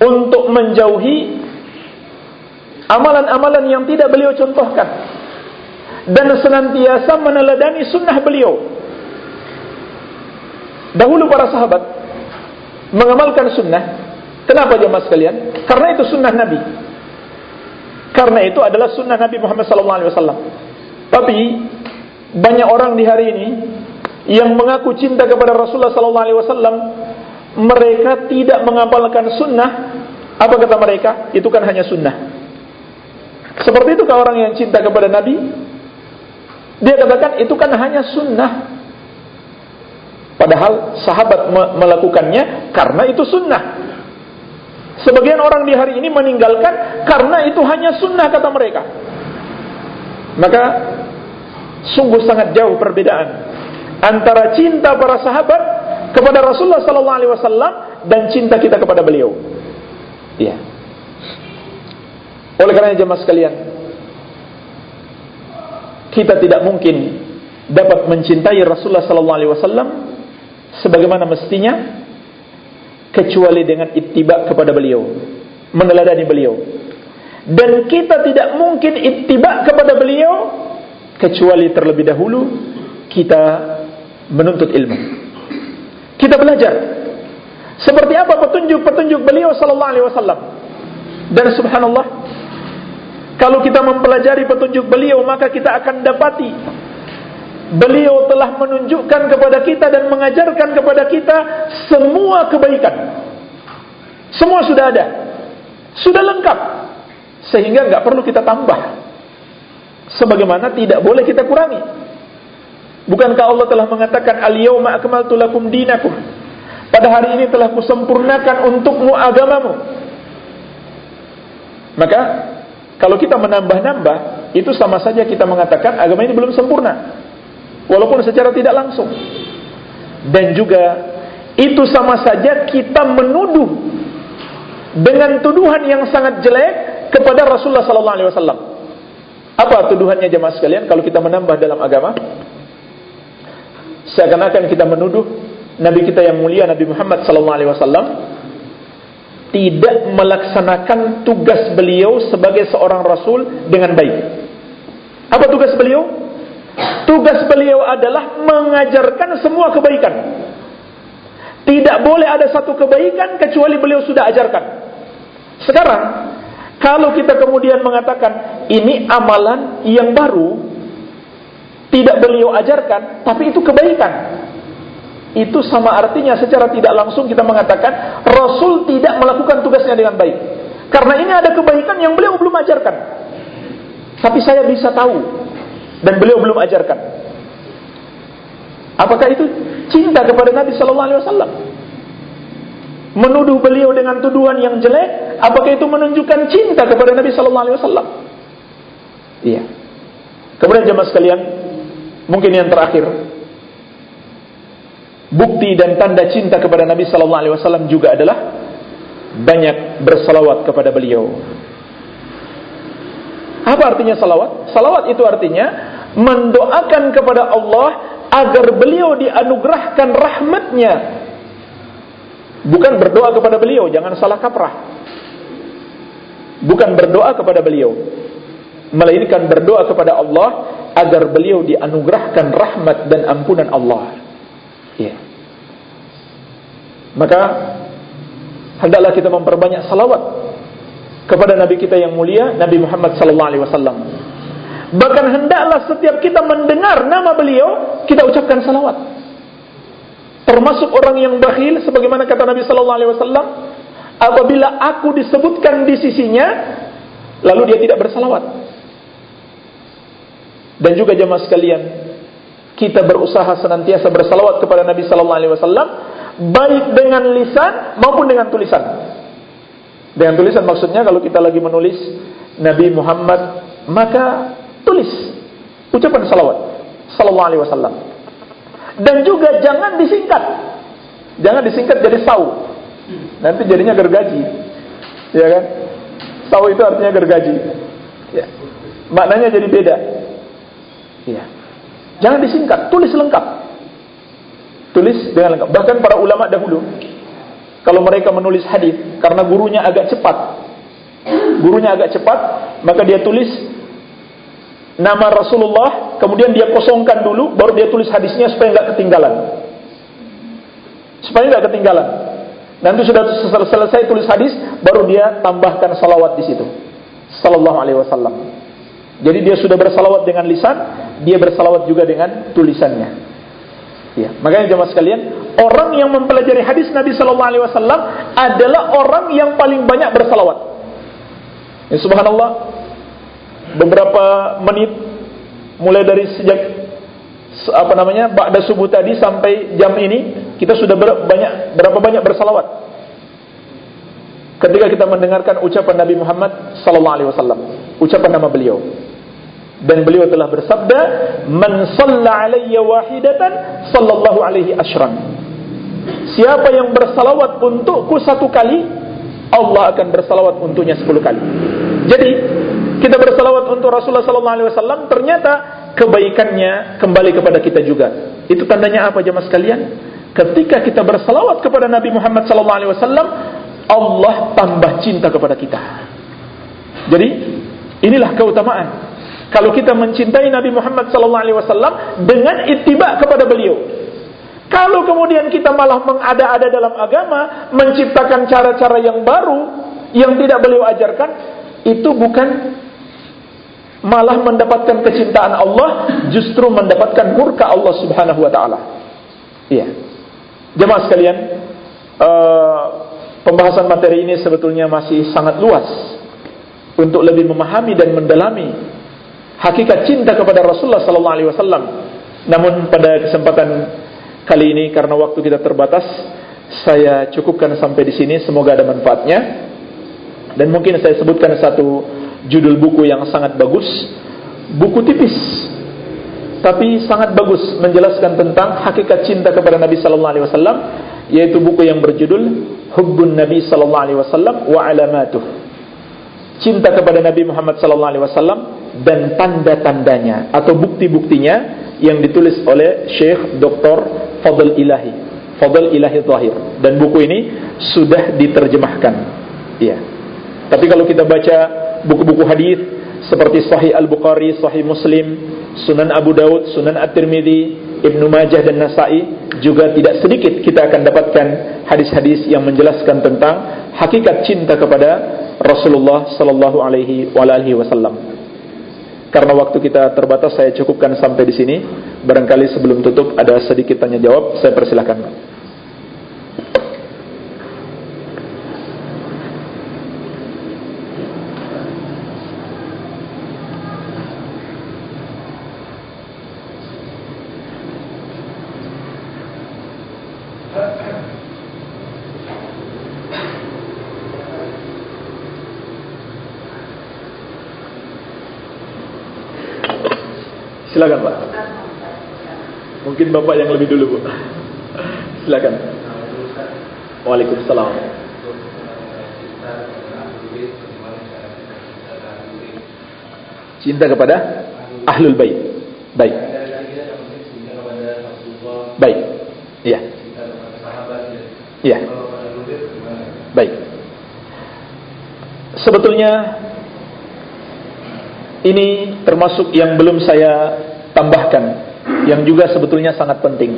A: untuk menjauhi amalan-amalan yang tidak beliau contohkan dan senantiasa meneladani sunnah beliau. Dahulu para sahabat mengamalkan sunnah Kenapa jemaah sekalian? Karena itu sunnah Nabi. Karena itu adalah sunnah Nabi Muhammad SAW. Tapi banyak orang di hari ini yang mengaku cinta kepada Rasulullah SAW, mereka tidak mengamalkan sunnah. Apa kata mereka? Itu kan hanya sunnah. Seperti itu orang yang cinta kepada Nabi, dia katakan itu kan hanya sunnah. Padahal sahabat melakukannya karena itu sunnah. Sebagian orang di hari ini meninggalkan karena itu hanya sunnah kata mereka. Maka sungguh sangat jauh perbedaan antara cinta para sahabat kepada Rasulullah sallallahu alaihi wasallam dan cinta kita kepada beliau. Iya. Oleh karena jemaah sekalian, kita tidak mungkin dapat mencintai Rasulullah sallallahu alaihi wasallam sebagaimana mestinya kecuali dengan ittiba kepada beliau, meneladani beliau. Dan kita tidak mungkin ittiba kepada beliau kecuali terlebih dahulu kita menuntut ilmu. Kita belajar. Seperti apa petunjuk-petunjuk beliau sallallahu alaihi wasallam. Dan subhanallah, kalau kita mempelajari petunjuk beliau maka kita akan dapati beliau telah menunjukkan kepada kita dan mengajarkan kepada kita semua kebaikan. Semua sudah ada. Sudah lengkap. Sehingga enggak perlu kita tambah. Sebagaimana tidak boleh kita kurangi. Bukankah Allah telah mengatakan al-yauma akmaltu lakum dinakum? Pada hari ini telah kusempurnakan untukmu agamamu. Maka kalau kita menambah-nambah, itu sama saja kita mengatakan agama ini belum sempurna. Walaupun secara tidak langsung. Dan juga itu sama saja kita menuduh dengan tuduhan yang sangat jelek kepada Rasulullah sallallahu alaihi wasallam. Apa tuduhannya jemaah sekalian kalau kita menambah dalam agama? Seakan-akan kita menuduh Nabi kita yang mulia Nabi Muhammad sallallahu alaihi wasallam tidak melaksanakan tugas beliau sebagai seorang rasul dengan baik. Apa tugas beliau? Tugas beliau adalah mengajarkan semua kebaikan. Tidak boleh ada satu kebaikan kecuali beliau sudah ajarkan. Sekarang, kalau kita kemudian mengatakan ini amalan yang baru, tidak beliau ajarkan, tapi itu kebaikan. Itu sama artinya secara tidak langsung kita mengatakan Rasul tidak melakukan tugasnya dengan baik. Karena ini ada kebaikan yang beliau belum ajarkan. Tapi saya bisa tahu dan beliau belum ajarkan. Apakah itu cinta kepada Nabi sallallahu alaihi wasallam? Menuduh beliau dengan tuduhan yang jelek, apakah itu menunjukkan cinta kepada Nabi sallallahu alaihi wasallam? Iya. Kemudian jemaah sekalian, mungkin yang terakhir, bukti dan tanda cinta kepada Nabi sallallahu alaihi wasallam juga adalah banyak bersalawat kepada beliau. Apa artinya salawat? Salawat itu artinya mendoakan kepada Allah agar beliau dianugerahkan rahmatnya. Bukan berdoa kepada beliau, jangan salah kaprah. Bukan berdoa kepada beliau. Melainkan berdoa kepada Allah agar beliau dianugerahkan rahmat dan ampunan Allah. Ya. Maka hendaklah kita memperbanyak salawat kepada Nabi kita yang mulia Nabi Muhammad sallallahu alaihi wasallam. Bahkan hendaklah setiap kita mendengar nama beliau kita ucapkan salawat. Termasuk orang yang bakhil sebagaimana kata Nabi sallallahu alaihi wasallam, apabila aku disebutkan di sisinya lalu dia tidak bersalawat. Dan juga jemaah sekalian, kita berusaha senantiasa bersalawat kepada Nabi sallallahu alaihi wasallam baik dengan lisan maupun dengan tulisan. Dengan tulisan maksudnya kalau kita lagi menulis Nabi Muhammad maka tulis ucapan salawat sallallahu alaihi wasallam. Dan juga jangan disingkat. Jangan disingkat jadi sau. Nanti jadinya gergaji. Ya kan? Sau itu artinya gergaji. Ya. Maknanya jadi beda. Ya. Jangan disingkat, tulis lengkap. Tulis dengan lengkap. Bahkan para ulama dahulu kalau mereka menulis hadis karena gurunya agak cepat. Gurunya agak cepat, maka dia tulis nama Rasulullah, kemudian dia kosongkan dulu, baru dia tulis hadisnya supaya nggak ketinggalan. Supaya nggak ketinggalan. Nanti sudah selesai tulis hadis, baru dia tambahkan salawat di situ. Sallallahu alaihi wasallam. Jadi dia sudah bersalawat dengan lisan, dia bersalawat juga dengan tulisannya. Ya, makanya jemaah sekalian, orang yang mempelajari hadis Nabi Shallallahu Alaihi Wasallam adalah orang yang paling banyak bersalawat. Ya, Subhanallah, beberapa menit mulai dari sejak apa namanya ba'da subuh tadi sampai jam ini kita sudah ber, banyak berapa banyak bersalawat. Ketika kita mendengarkan ucapan Nabi Muhammad Sallallahu Alaihi Wasallam, ucapan nama beliau, dan beliau telah bersabda man salla alayya wahidatan sallallahu alaihi ashran siapa yang bersalawat untukku satu kali Allah akan bersalawat untuknya sepuluh kali. Jadi kita bersalawat untuk Rasulullah sallallahu alaihi wasallam ternyata kebaikannya kembali kepada kita juga. Itu tandanya apa jemaah sekalian? Ketika kita bersalawat kepada Nabi Muhammad sallallahu alaihi wasallam Allah tambah cinta kepada kita. Jadi inilah keutamaan. Kalau kita mencintai Nabi Muhammad sallallahu alaihi wasallam dengan ittiba kepada beliau. Kalau kemudian kita malah mengada-ada dalam agama, menciptakan cara-cara yang baru yang tidak beliau ajarkan, itu bukan malah mendapatkan kecintaan Allah, justru mendapatkan murka Allah Subhanahu wa taala. Iya. Jemaah sekalian, uh, pembahasan materi ini sebetulnya masih sangat luas untuk lebih memahami dan mendalami hakikat cinta kepada Rasulullah sallallahu alaihi wasallam. Namun pada kesempatan Kali ini karena waktu kita terbatas, saya cukupkan sampai di sini. Semoga ada manfaatnya. Dan mungkin saya sebutkan satu judul buku yang sangat bagus, buku tipis, tapi sangat bagus menjelaskan tentang hakikat cinta kepada Nabi Sallallahu Alaihi Wasallam, yaitu buku yang berjudul Hubbun Nabi Sallallahu Alaihi Wasallam wa Alamatuh. Cinta kepada Nabi Muhammad Sallallahu Alaihi Wasallam dan tanda-tandanya atau bukti-buktinya yang ditulis oleh Syekh Dr. Fadl Ilahi Fadl Ilahi Zahir dan buku ini sudah diterjemahkan ya. Tapi kalau kita baca buku-buku hadis seperti Sahih Al-Bukhari, Sahih Muslim Sunan Abu Daud, Sunan At-Tirmidzi Ibnu Majah dan Nasai juga tidak sedikit kita akan dapatkan hadis-hadis yang menjelaskan tentang hakikat cinta kepada Rasulullah sallallahu alaihi wasallam. Karena waktu kita terbatas saya cukupkan sampai di sini. Barangkali sebelum tutup ada sedikit tanya jawab, saya persilahkan. Silakan Pak. Mungkin Bapak yang lebih dulu Bu. Silakan. Waalaikumsalam. Cinta kepada Ahlul Bait. Baik. Baik. Iya. Iya. Baik. Sebetulnya ini termasuk yang belum saya tambahkan yang juga sebetulnya sangat penting.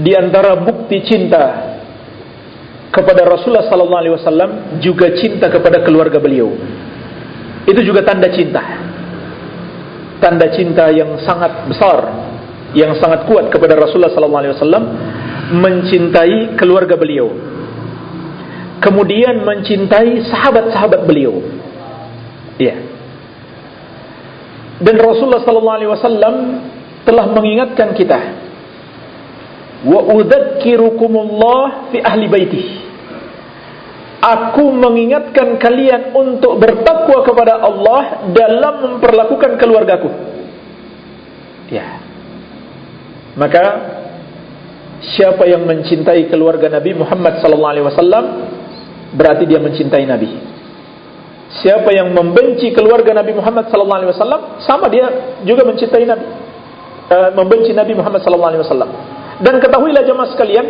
A: Di antara bukti cinta kepada Rasulullah sallallahu alaihi wasallam juga cinta kepada keluarga beliau. Itu juga tanda cinta. Tanda cinta yang sangat besar, yang sangat kuat kepada Rasulullah sallallahu alaihi wasallam mencintai keluarga beliau. Kemudian mencintai sahabat-sahabat beliau. Iya. Dan Rasulullah sallallahu alaihi wasallam telah mengingatkan kita. Wa udzakirukumullah fi ahli baiti. Aku mengingatkan kalian untuk bertakwa kepada Allah dalam memperlakukan keluargaku. Ya. Maka siapa yang mencintai keluarga Nabi Muhammad sallallahu alaihi wasallam berarti dia mencintai Nabi. Siapa yang membenci keluarga Nabi Muhammad sallallahu alaihi wasallam sama dia juga mencintai Nabi. Uh, membenci Nabi Muhammad sallallahu alaihi wasallam. Dan ketahuilah jemaah sekalian,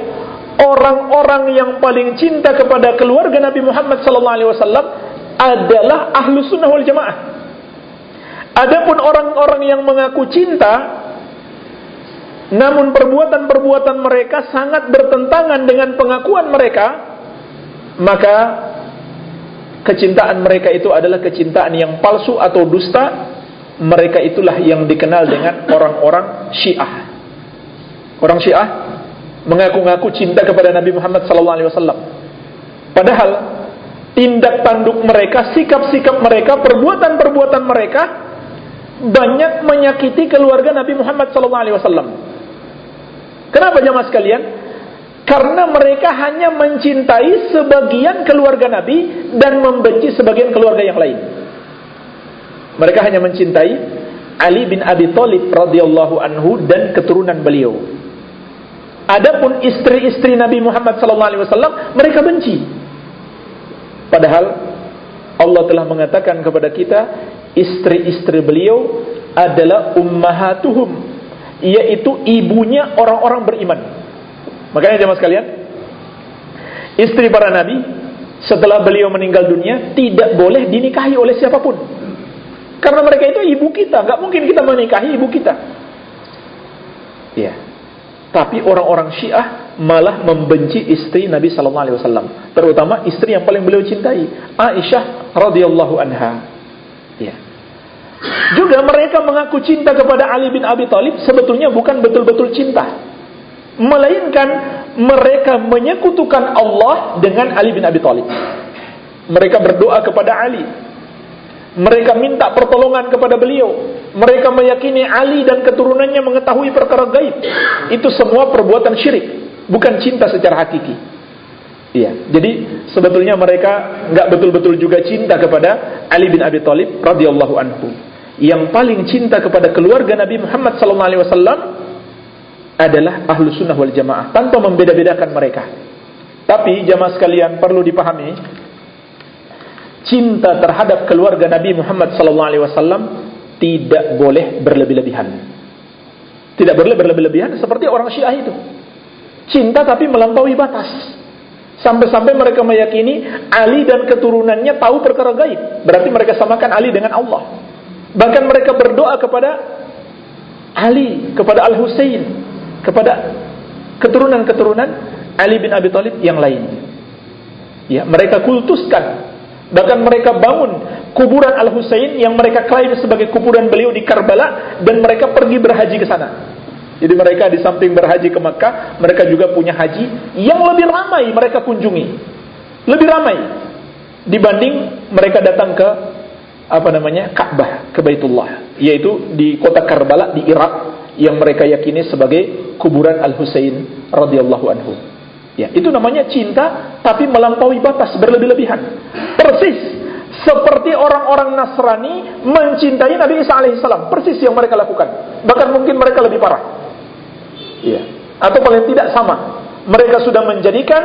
A: orang-orang yang paling cinta kepada keluarga Nabi Muhammad sallallahu alaihi wasallam adalah ahlu sunnah wal jamaah. Adapun orang-orang yang mengaku cinta namun perbuatan-perbuatan mereka sangat bertentangan dengan pengakuan mereka, maka kecintaan mereka itu adalah kecintaan yang palsu atau dusta. Mereka itulah yang dikenal dengan orang-orang Syiah. Orang Syiah mengaku-ngaku cinta kepada Nabi Muhammad SAW padahal tindak tanduk mereka sikap-sikap mereka perbuatan-perbuatan mereka banyak menyakiti keluarga Nabi Muhammad SAW kenapa jamaah sekalian karena mereka hanya mencintai sebagian keluarga Nabi dan membenci sebagian keluarga yang lain. Mereka hanya mencintai Ali bin Abi Thalib radhiyallahu anhu dan keturunan beliau. Adapun istri-istri Nabi Muhammad sallallahu alaihi wasallam mereka benci. Padahal Allah telah mengatakan kepada kita istri-istri beliau adalah ummahatuhum yaitu ibunya orang-orang beriman. Makanya jemaah sekalian, istri para nabi setelah beliau meninggal dunia tidak boleh dinikahi oleh siapa pun. Karena mereka itu ibu kita, nggak mungkin kita menikahi ibu kita. Iya. Tapi orang-orang Syiah malah membenci istri Nabi sallallahu alaihi wasallam, terutama istri yang paling beliau cintai, Aisyah radhiyallahu anha. Ya. Juga mereka mengaku cinta kepada Ali bin Abi Thalib sebetulnya bukan betul-betul cinta. Melainkan mereka menyekutukan Allah dengan Ali bin Abi Thalib. Mereka berdoa kepada Ali mereka minta pertolongan kepada beliau. Mereka meyakini Ali dan keturunannya mengetahui perkara gaib. Itu semua perbuatan syirik, bukan cinta secara hakiki. Iya. Jadi sebetulnya mereka nggak betul-betul juga cinta kepada Ali bin Abi Thalib radhiyallahu anhu. Yang paling cinta kepada keluarga Nabi Muhammad wasallam adalah ahlu sunnah wal jamaah tanpa membeda-bedakan mereka. Tapi jamaah sekalian perlu dipahami cinta terhadap keluarga Nabi Muhammad wasallam tidak boleh berlebih-lebihan. Tidak boleh berlebih-lebihan seperti orang Syiah itu. Cinta tapi melampaui batas. Sampai-sampai mereka meyakini Ali dan keturunannya tahu perkara gaib. Berarti mereka samakan Ali dengan Allah. Bahkan mereka berdoa kepada Ali, kepada Al-Husain, kepada keturunan-keturunan Ali bin Abi Thalib yang lain. Ya, mereka kultuskan Bahkan mereka bangun kuburan Al-Husain yang mereka klaim sebagai kuburan beliau di Karbala dan mereka pergi berhaji ke sana. Jadi mereka di samping berhaji ke Makkah, mereka juga punya haji yang lebih ramai mereka kunjungi. Lebih ramai dibanding mereka datang ke apa namanya? Ka'bah, ke Baitullah, yaitu di kota Karbala di Irak yang mereka yakini sebagai kuburan Al-Husain radhiyallahu anhu. Ya, itu namanya cinta tapi melampaui batas berlebih-lebihan. Persis seperti orang-orang Nasrani mencintai Nabi Isa alaihissalam, persis yang mereka lakukan. Bahkan mungkin mereka lebih parah. Ya. Atau paling tidak sama. Mereka sudah menjadikan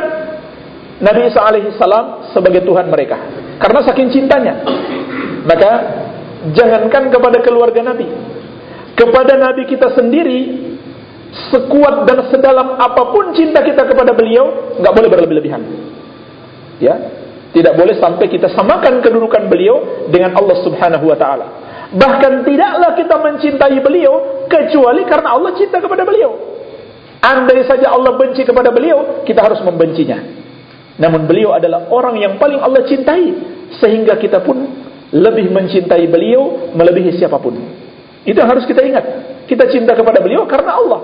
A: Nabi Isa alaihissalam sebagai Tuhan mereka karena saking cintanya. Maka jangankan kepada keluarga Nabi, kepada Nabi kita sendiri sekuat dan sedalam apapun cinta kita kepada beliau, nggak boleh berlebih-lebihan. Ya, tidak boleh sampai kita samakan kedudukan beliau dengan Allah Subhanahu wa taala. Bahkan tidaklah kita mencintai beliau kecuali karena Allah cinta kepada beliau. Andai saja Allah benci kepada beliau, kita harus membencinya. Namun beliau adalah orang yang paling Allah cintai sehingga kita pun lebih mencintai beliau melebihi siapapun. Itu yang harus kita ingat. Kita cinta kepada beliau karena Allah.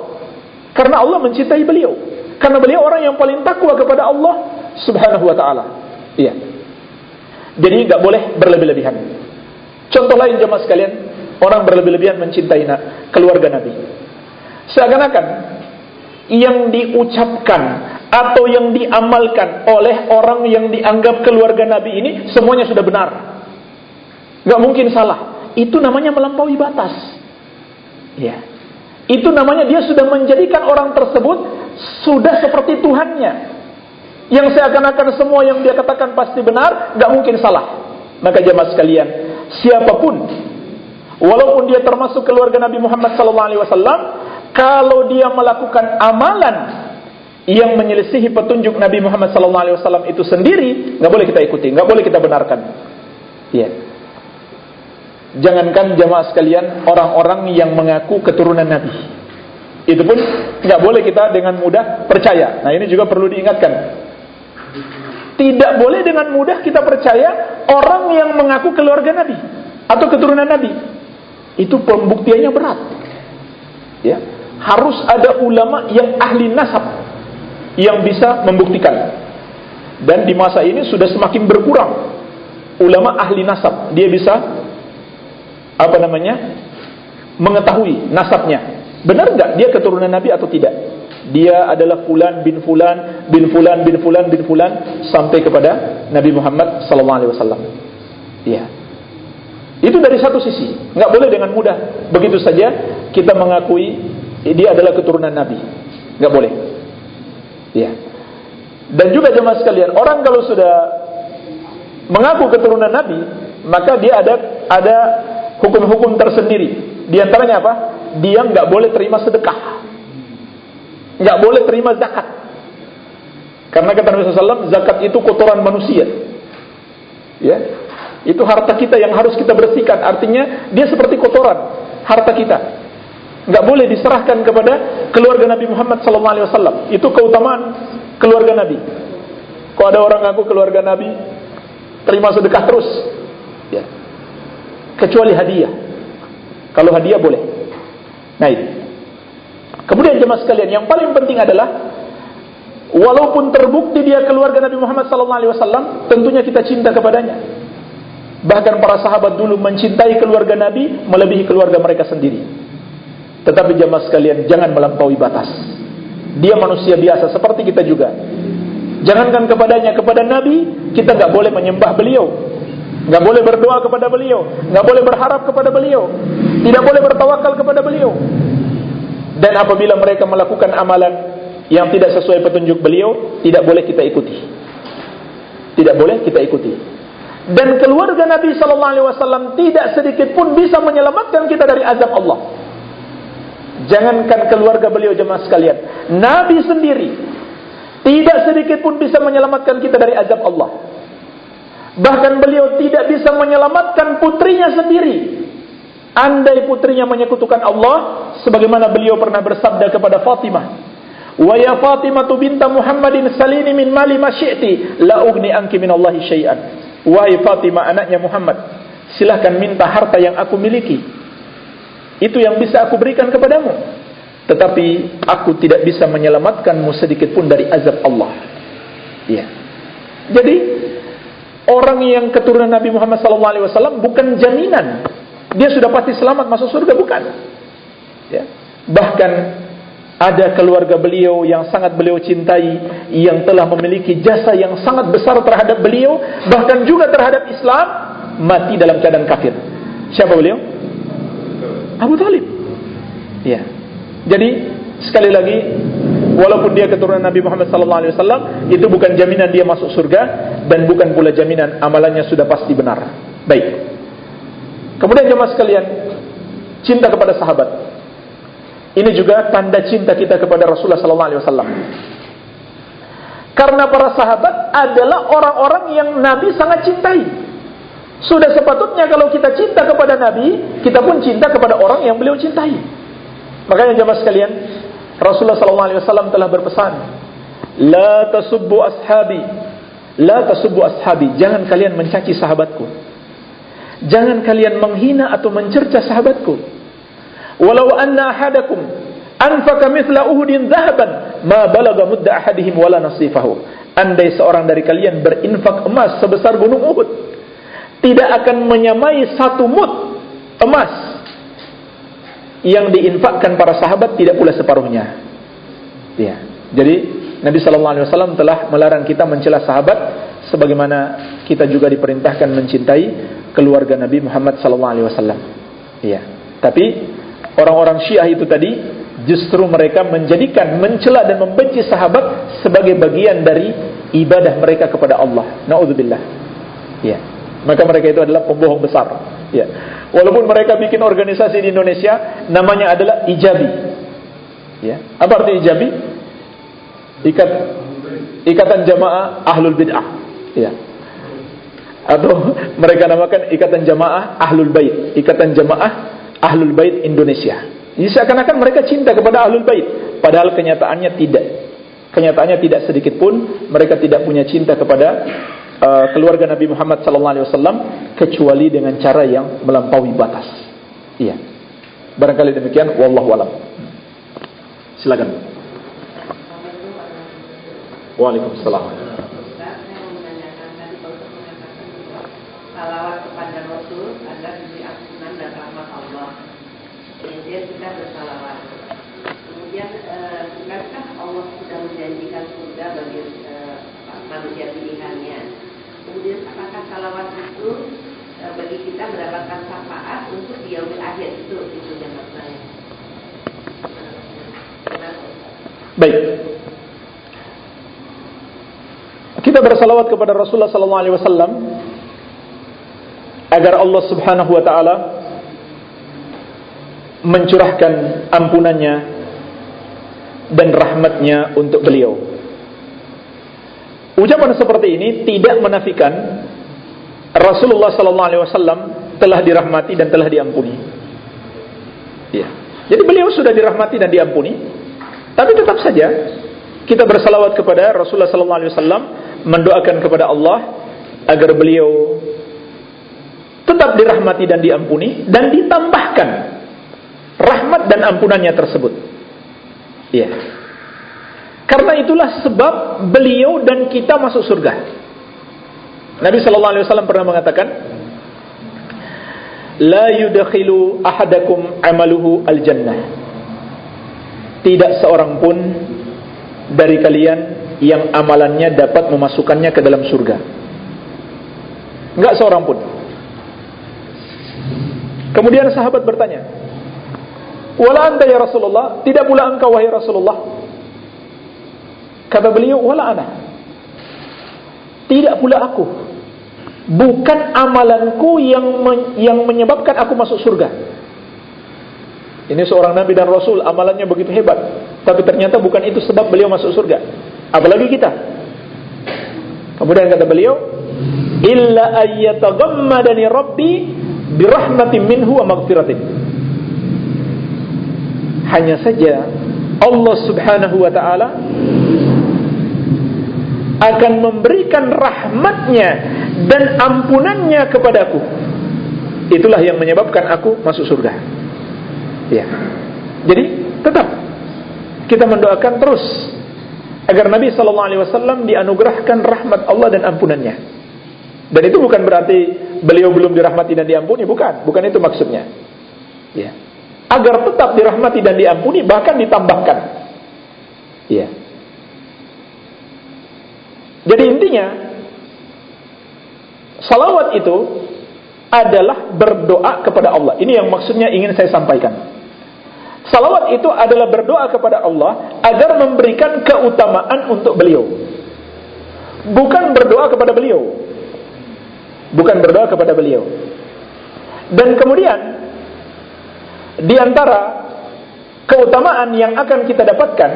A: Karena Allah mencintai beliau. Karena beliau orang yang paling takwa kepada Allah Subhanahu wa taala. Iya. Jadi nggak boleh berlebih-lebihan. Contoh lain jemaah sekalian, orang berlebih-lebihan mencintai keluarga Nabi. Seakan-akan yang diucapkan atau yang diamalkan oleh orang yang dianggap keluarga Nabi ini semuanya sudah benar. Gak mungkin salah. Itu namanya melampaui batas. Ya. Itu namanya dia sudah menjadikan orang tersebut sudah seperti Tuhannya. Yang seakan-akan semua yang dia katakan pasti benar, gak mungkin salah. Maka jemaah sekalian, siapa pun, walaupun dia termasuk keluarga Nabi Muhammad SAW, kalau dia melakukan amalan yang menyelisihi petunjuk Nabi Muhammad SAW itu sendiri, nggak boleh kita ikuti, nggak boleh kita benarkan. Ya. Jangankan jamaah sekalian orang-orang yang mengaku keturunan Nabi. Itu pun nggak boleh kita dengan mudah percaya. Nah ini juga perlu diingatkan. Tidak boleh dengan mudah kita percaya orang yang mengaku keluarga Nabi atau keturunan Nabi. Itu pembuktiannya berat. Ya, harus ada ulama yang ahli nasab yang bisa membuktikan. Dan di masa ini sudah semakin berkurang ulama ahli nasab. Dia bisa apa namanya? Mengetahui nasabnya. Benar nggak dia keturunan Nabi atau tidak? Dia adalah fulan bin fulan bin fulan bin fulan bin fulan sampai kepada Nabi Muhammad wasallam. Ya itu dari satu sisi. Nggak boleh dengan mudah. Begitu saja kita mengakui dia adalah keturunan Nabi. Nggak boleh. Ya dan juga jemaah sekalian orang kalau sudah mengaku keturunan Nabi maka dia ada ada hukum-hukum tersendiri. Di antaranya apa? Dia nggak boleh terima sedekah, nggak boleh terima zakat. Karena kata Nabi SAW, zakat itu kotoran manusia. Ya, itu harta kita yang harus kita bersihkan. Artinya dia seperti kotoran harta kita. nggak boleh diserahkan kepada keluarga Nabi Muhammad SAW. Itu keutamaan keluarga Nabi. Kalau ada orang ngaku keluarga Nabi, terima sedekah terus. Kecuali hadiah. Kalau hadiah boleh. Nah ini. Kemudian jemaah sekalian, yang paling penting adalah walaupun terbukti dia keluarga Nabi Muhammad SAW, tentunya kita cinta kepadanya. Bahkan para sahabat dulu mencintai keluarga Nabi melebihi keluarga mereka sendiri. Tetapi jemaah sekalian, jangan melampaui batas. Dia manusia biasa seperti kita juga. Jangankan kepadanya, kepada Nabi kita nggak boleh menyembah beliau, nggak boleh berdoa kepada beliau, nggak boleh berharap kepada beliau, tidak boleh bertawakal kepada beliau. Dan apabila mereka melakukan amalan yang tidak sesuai petunjuk beliau, tidak boleh kita ikuti. Tidak boleh kita ikuti. Dan keluarga Nabi Wasallam tidak sedikit pun bisa menyelamatkan kita dari azab Allah. Jangankan keluarga beliau jemaah sekalian, Nabi sendiri tidak sedikit pun bisa menyelamatkan kita dari azab Allah. Bahkan beliau tidak bisa menyelamatkan putrinya sendiri. Andai putrinya menyekutukan Allah, sebagaimana beliau pernah bersabda kepada Fatimah, "Wa ya Fatimah binta Muhammadin salini min mali ma syi'ti, la ugni anki min Allah syai'an." Wahai Fatimah anaknya Muhammad, silahkan minta harta yang aku miliki. Itu yang bisa aku berikan kepadamu. Tetapi aku tidak bisa menyelamatkanmu sedikit pun dari azab Allah. Ya. Jadi orang yang keturunan Nabi Muhammad SAW bukan jaminan dia sudah pasti selamat masuk surga bukan. Ya. Bahkan ada keluarga beliau yang sangat beliau cintai yang telah memiliki jasa yang sangat besar terhadap beliau bahkan juga terhadap Islam mati dalam keadaan kafir. Siapa beliau? Abu Talib. Ya. Jadi sekali lagi walaupun dia keturunan Nabi Muhammad SAW itu bukan jaminan dia masuk surga dan bukan pula jaminan amalannya sudah pasti benar. Baik. Kemudian jemaah sekalian, cinta kepada sahabat. Ini juga tanda cinta kita kepada Rasulullah SAW. Karena para sahabat adalah orang-orang yang Nabi sangat cintai. Sudah sepatutnya kalau kita cinta kepada Nabi, kita pun cinta kepada orang yang beliau cintai. Makanya jemaah sekalian, Rasulullah SAW telah berpesan, La tasubbu ashabi, La tasubbu ashabi, jangan kalian mencaci sahabatku. Jangan kalian menghina atau mencerca sahabatku. Walau anna ahadakum anfaka mithla uhudin zahaban, ma balaga mudda ahadihim wala nasifahu. Andai seorang dari kalian berinfak emas sebesar gunung Uhud, tidak akan menyamai satu mud emas yang diinfakkan para sahabat tidak pula separuhnya. Ya. Jadi Nabi sallallahu alaihi wasallam telah melarang kita mencela sahabat sebagaimana kita juga diperintahkan mencintai keluarga Nabi Muhammad sallallahu alaihi wasallam. Iya. Tapi orang-orang Syiah itu tadi justru mereka menjadikan mencela dan membenci sahabat sebagai bagian dari ibadah mereka kepada Allah. Nauzubillah. Iya. Maka mereka itu adalah pembohong besar. Ya. Walaupun mereka bikin organisasi di Indonesia, namanya adalah Ijabi. Ya. Apa arti Ijabi? Ikat Ikatan Jamaah Ahlul Bid'ah. Ya. Atau mereka namakan Ikatan Jamaah Ahlul Bait, Ikatan Jamaah Ahlul Bait Indonesia. Jadi seakan-akan mereka cinta kepada Ahlul Bait, padahal kenyataannya tidak. Kenyataannya tidak sedikit pun mereka tidak punya cinta kepada uh, keluarga Nabi Muhammad SAW kecuali dengan cara yang melampaui batas. Iya. Barangkali demikian. Wallahu alam. Silakan. Waalaikumsalam.
B: Salawat kepada Allah. Kemudian kita bersalawat. Kemudian, eh, Allah sudah menjanjikan surga bagi eh, manusia pilihannya? Kemudian apakah salawat itu e, bagi kita mendapatkan syafaat untuk di yaumil akhir itu itu yang maksudnya.
A: Baik. Kita bersalawat kepada Rasulullah sallallahu alaihi wasallam agar Allah Subhanahu wa taala mencurahkan ampunannya dan rahmatnya untuk beliau. Ucapan seperti ini tidak menafikan Rasulullah sallallahu alaihi wasallam telah dirahmati dan telah diampuni. Ya. Jadi beliau sudah dirahmati dan diampuni. Tapi tetap saja kita bersalawat kepada Rasulullah sallallahu alaihi wasallam, mendoakan kepada Allah agar beliau tetap dirahmati dan diampuni dan ditambahkan rahmat dan ampunannya tersebut. Iya. Karena itulah sebab beliau dan kita masuk surga. Nabi sallallahu alaihi wasallam pernah mengatakan, "La yudkhilu ahadakum amaluhu al-jannah." Tidak seorang pun dari kalian yang amalannya dapat memasukkannya ke dalam surga. Enggak seorang pun. Kemudian sahabat bertanya, "Wala anta ya Rasulullah? Tidak pula engkau wahai Rasulullah?" Kata beliau, "Wala ana." Tidak pula aku. Bukan amalanku yang men yang menyebabkan aku masuk surga. Ini seorang nabi dan rasul, amalannya begitu hebat, tapi ternyata bukan itu sebab beliau masuk surga. Apalagi kita. Kemudian kata beliau, "Illa ayyataghammadani rabbi birahmatin minhu wa maghfiratin. Hanya saja Allah Subhanahu wa taala akan memberikan rahmatnya dan ampunannya kepadaku. Itulah yang menyebabkan aku masuk surga. Ya. Jadi tetap kita mendoakan terus agar Nabi sallallahu alaihi wasallam dianugerahkan rahmat Allah dan ampunannya. Dan itu bukan berarti beliau belum dirahmati dan diampuni, bukan. Bukan itu maksudnya. Ya. Agar tetap dirahmati dan diampuni, bahkan ditambahkan. Ya. Jadi intinya, salawat itu adalah berdoa kepada Allah. Ini yang maksudnya ingin saya sampaikan. Salawat itu adalah berdoa kepada Allah agar memberikan keutamaan untuk beliau. Bukan berdoa kepada beliau bukan berdoa kepada beliau. Dan kemudian di antara keutamaan yang akan kita dapatkan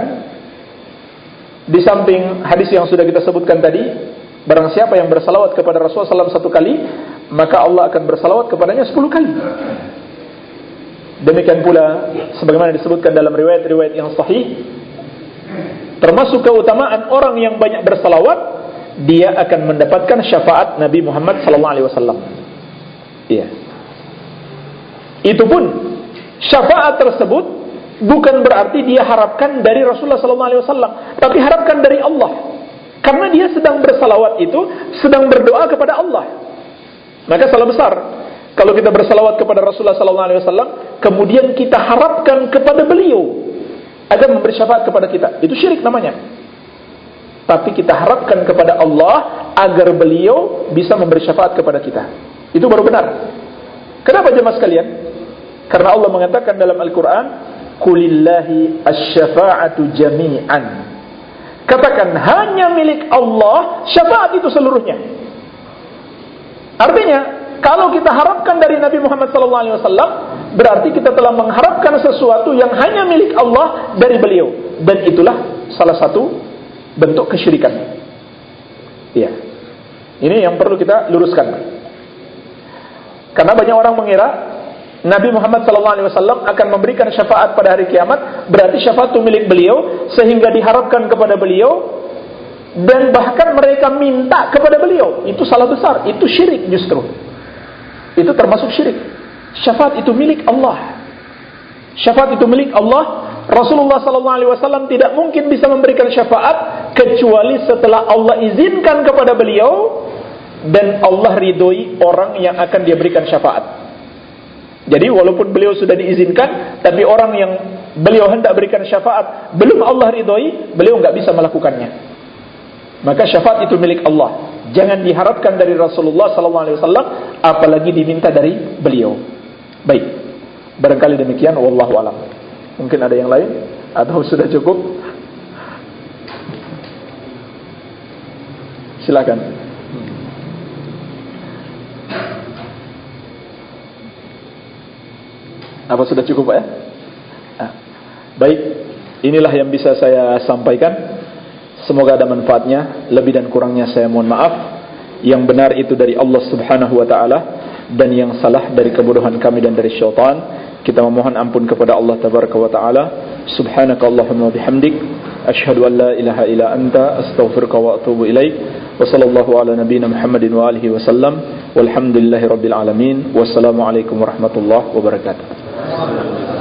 A: di samping hadis yang sudah kita sebutkan tadi, barang siapa yang bersalawat kepada Rasulullah SAW satu kali, maka Allah akan bersalawat kepadanya sepuluh kali. Demikian pula sebagaimana disebutkan dalam riwayat-riwayat yang sahih, termasuk keutamaan orang yang banyak bersalawat dia akan mendapatkan syafaat Nabi Muhammad wasallam. Iya. Itu pun syafaat tersebut bukan berarti dia harapkan dari Rasulullah wasallam, tapi harapkan dari Allah. Karena dia sedang bersalawat itu sedang berdoa kepada Allah. Maka salah besar kalau kita bersalawat kepada Rasulullah wasallam kemudian kita harapkan kepada beliau agar memberi syafaat kepada kita. Itu syirik namanya tapi kita harapkan kepada Allah agar beliau bisa memberi syafaat kepada kita. Itu baru benar. Kenapa jemaah sekalian? Karena Allah mengatakan dalam Al-Quran, Kulillahi asyafa'atu jami'an. Katakan hanya milik Allah syafaat itu seluruhnya. Artinya, kalau kita harapkan dari Nabi Muhammad SAW, berarti kita telah mengharapkan sesuatu yang hanya milik Allah dari beliau. Dan itulah salah satu bentuk kesyirikan. Iya. Ini yang perlu kita luruskan. Karena banyak orang mengira Nabi Muhammad SAW akan memberikan syafaat pada hari kiamat, berarti syafaat itu milik beliau, sehingga diharapkan kepada beliau, dan bahkan mereka minta kepada beliau. Itu salah besar, itu syirik justru. Itu termasuk syirik. Syafaat itu milik Allah. Syafaat itu milik Allah Rasulullah SAW tidak mungkin bisa memberikan syafaat kecuali setelah Allah izinkan kepada beliau dan Allah ridhoi orang yang akan dia berikan syafaat. Jadi walaupun beliau sudah diizinkan, tapi orang yang beliau hendak berikan syafaat belum Allah ridhoi, beliau nggak bisa melakukannya. Maka syafaat itu milik Allah. Jangan diharapkan dari Rasulullah SAW, apalagi diminta dari beliau. Baik, barangkali demikian. Wallahu a'lam. Mungkin ada yang lain atau sudah cukup? Silakan. Apa sudah cukup Pak ya? Ah. Baik, inilah yang bisa saya sampaikan. Semoga ada manfaatnya. Lebih dan kurangnya saya mohon maaf. Yang benar itu dari Allah Subhanahu wa taala dan yang salah dari kebodohan kami dan dari syaitan kita memohon ampun kepada Allah tabaraka wa taala subhanakallahumma bihamdik asyhadu an la ilaha illa anta astaghfiruka wa atubu ilaik wa ala nabiyyina muhammadin wa alihi wa sallam walhamdulillahi rabbil alamin wassalamu alaikum warahmatullahi wabarakatuh Yes.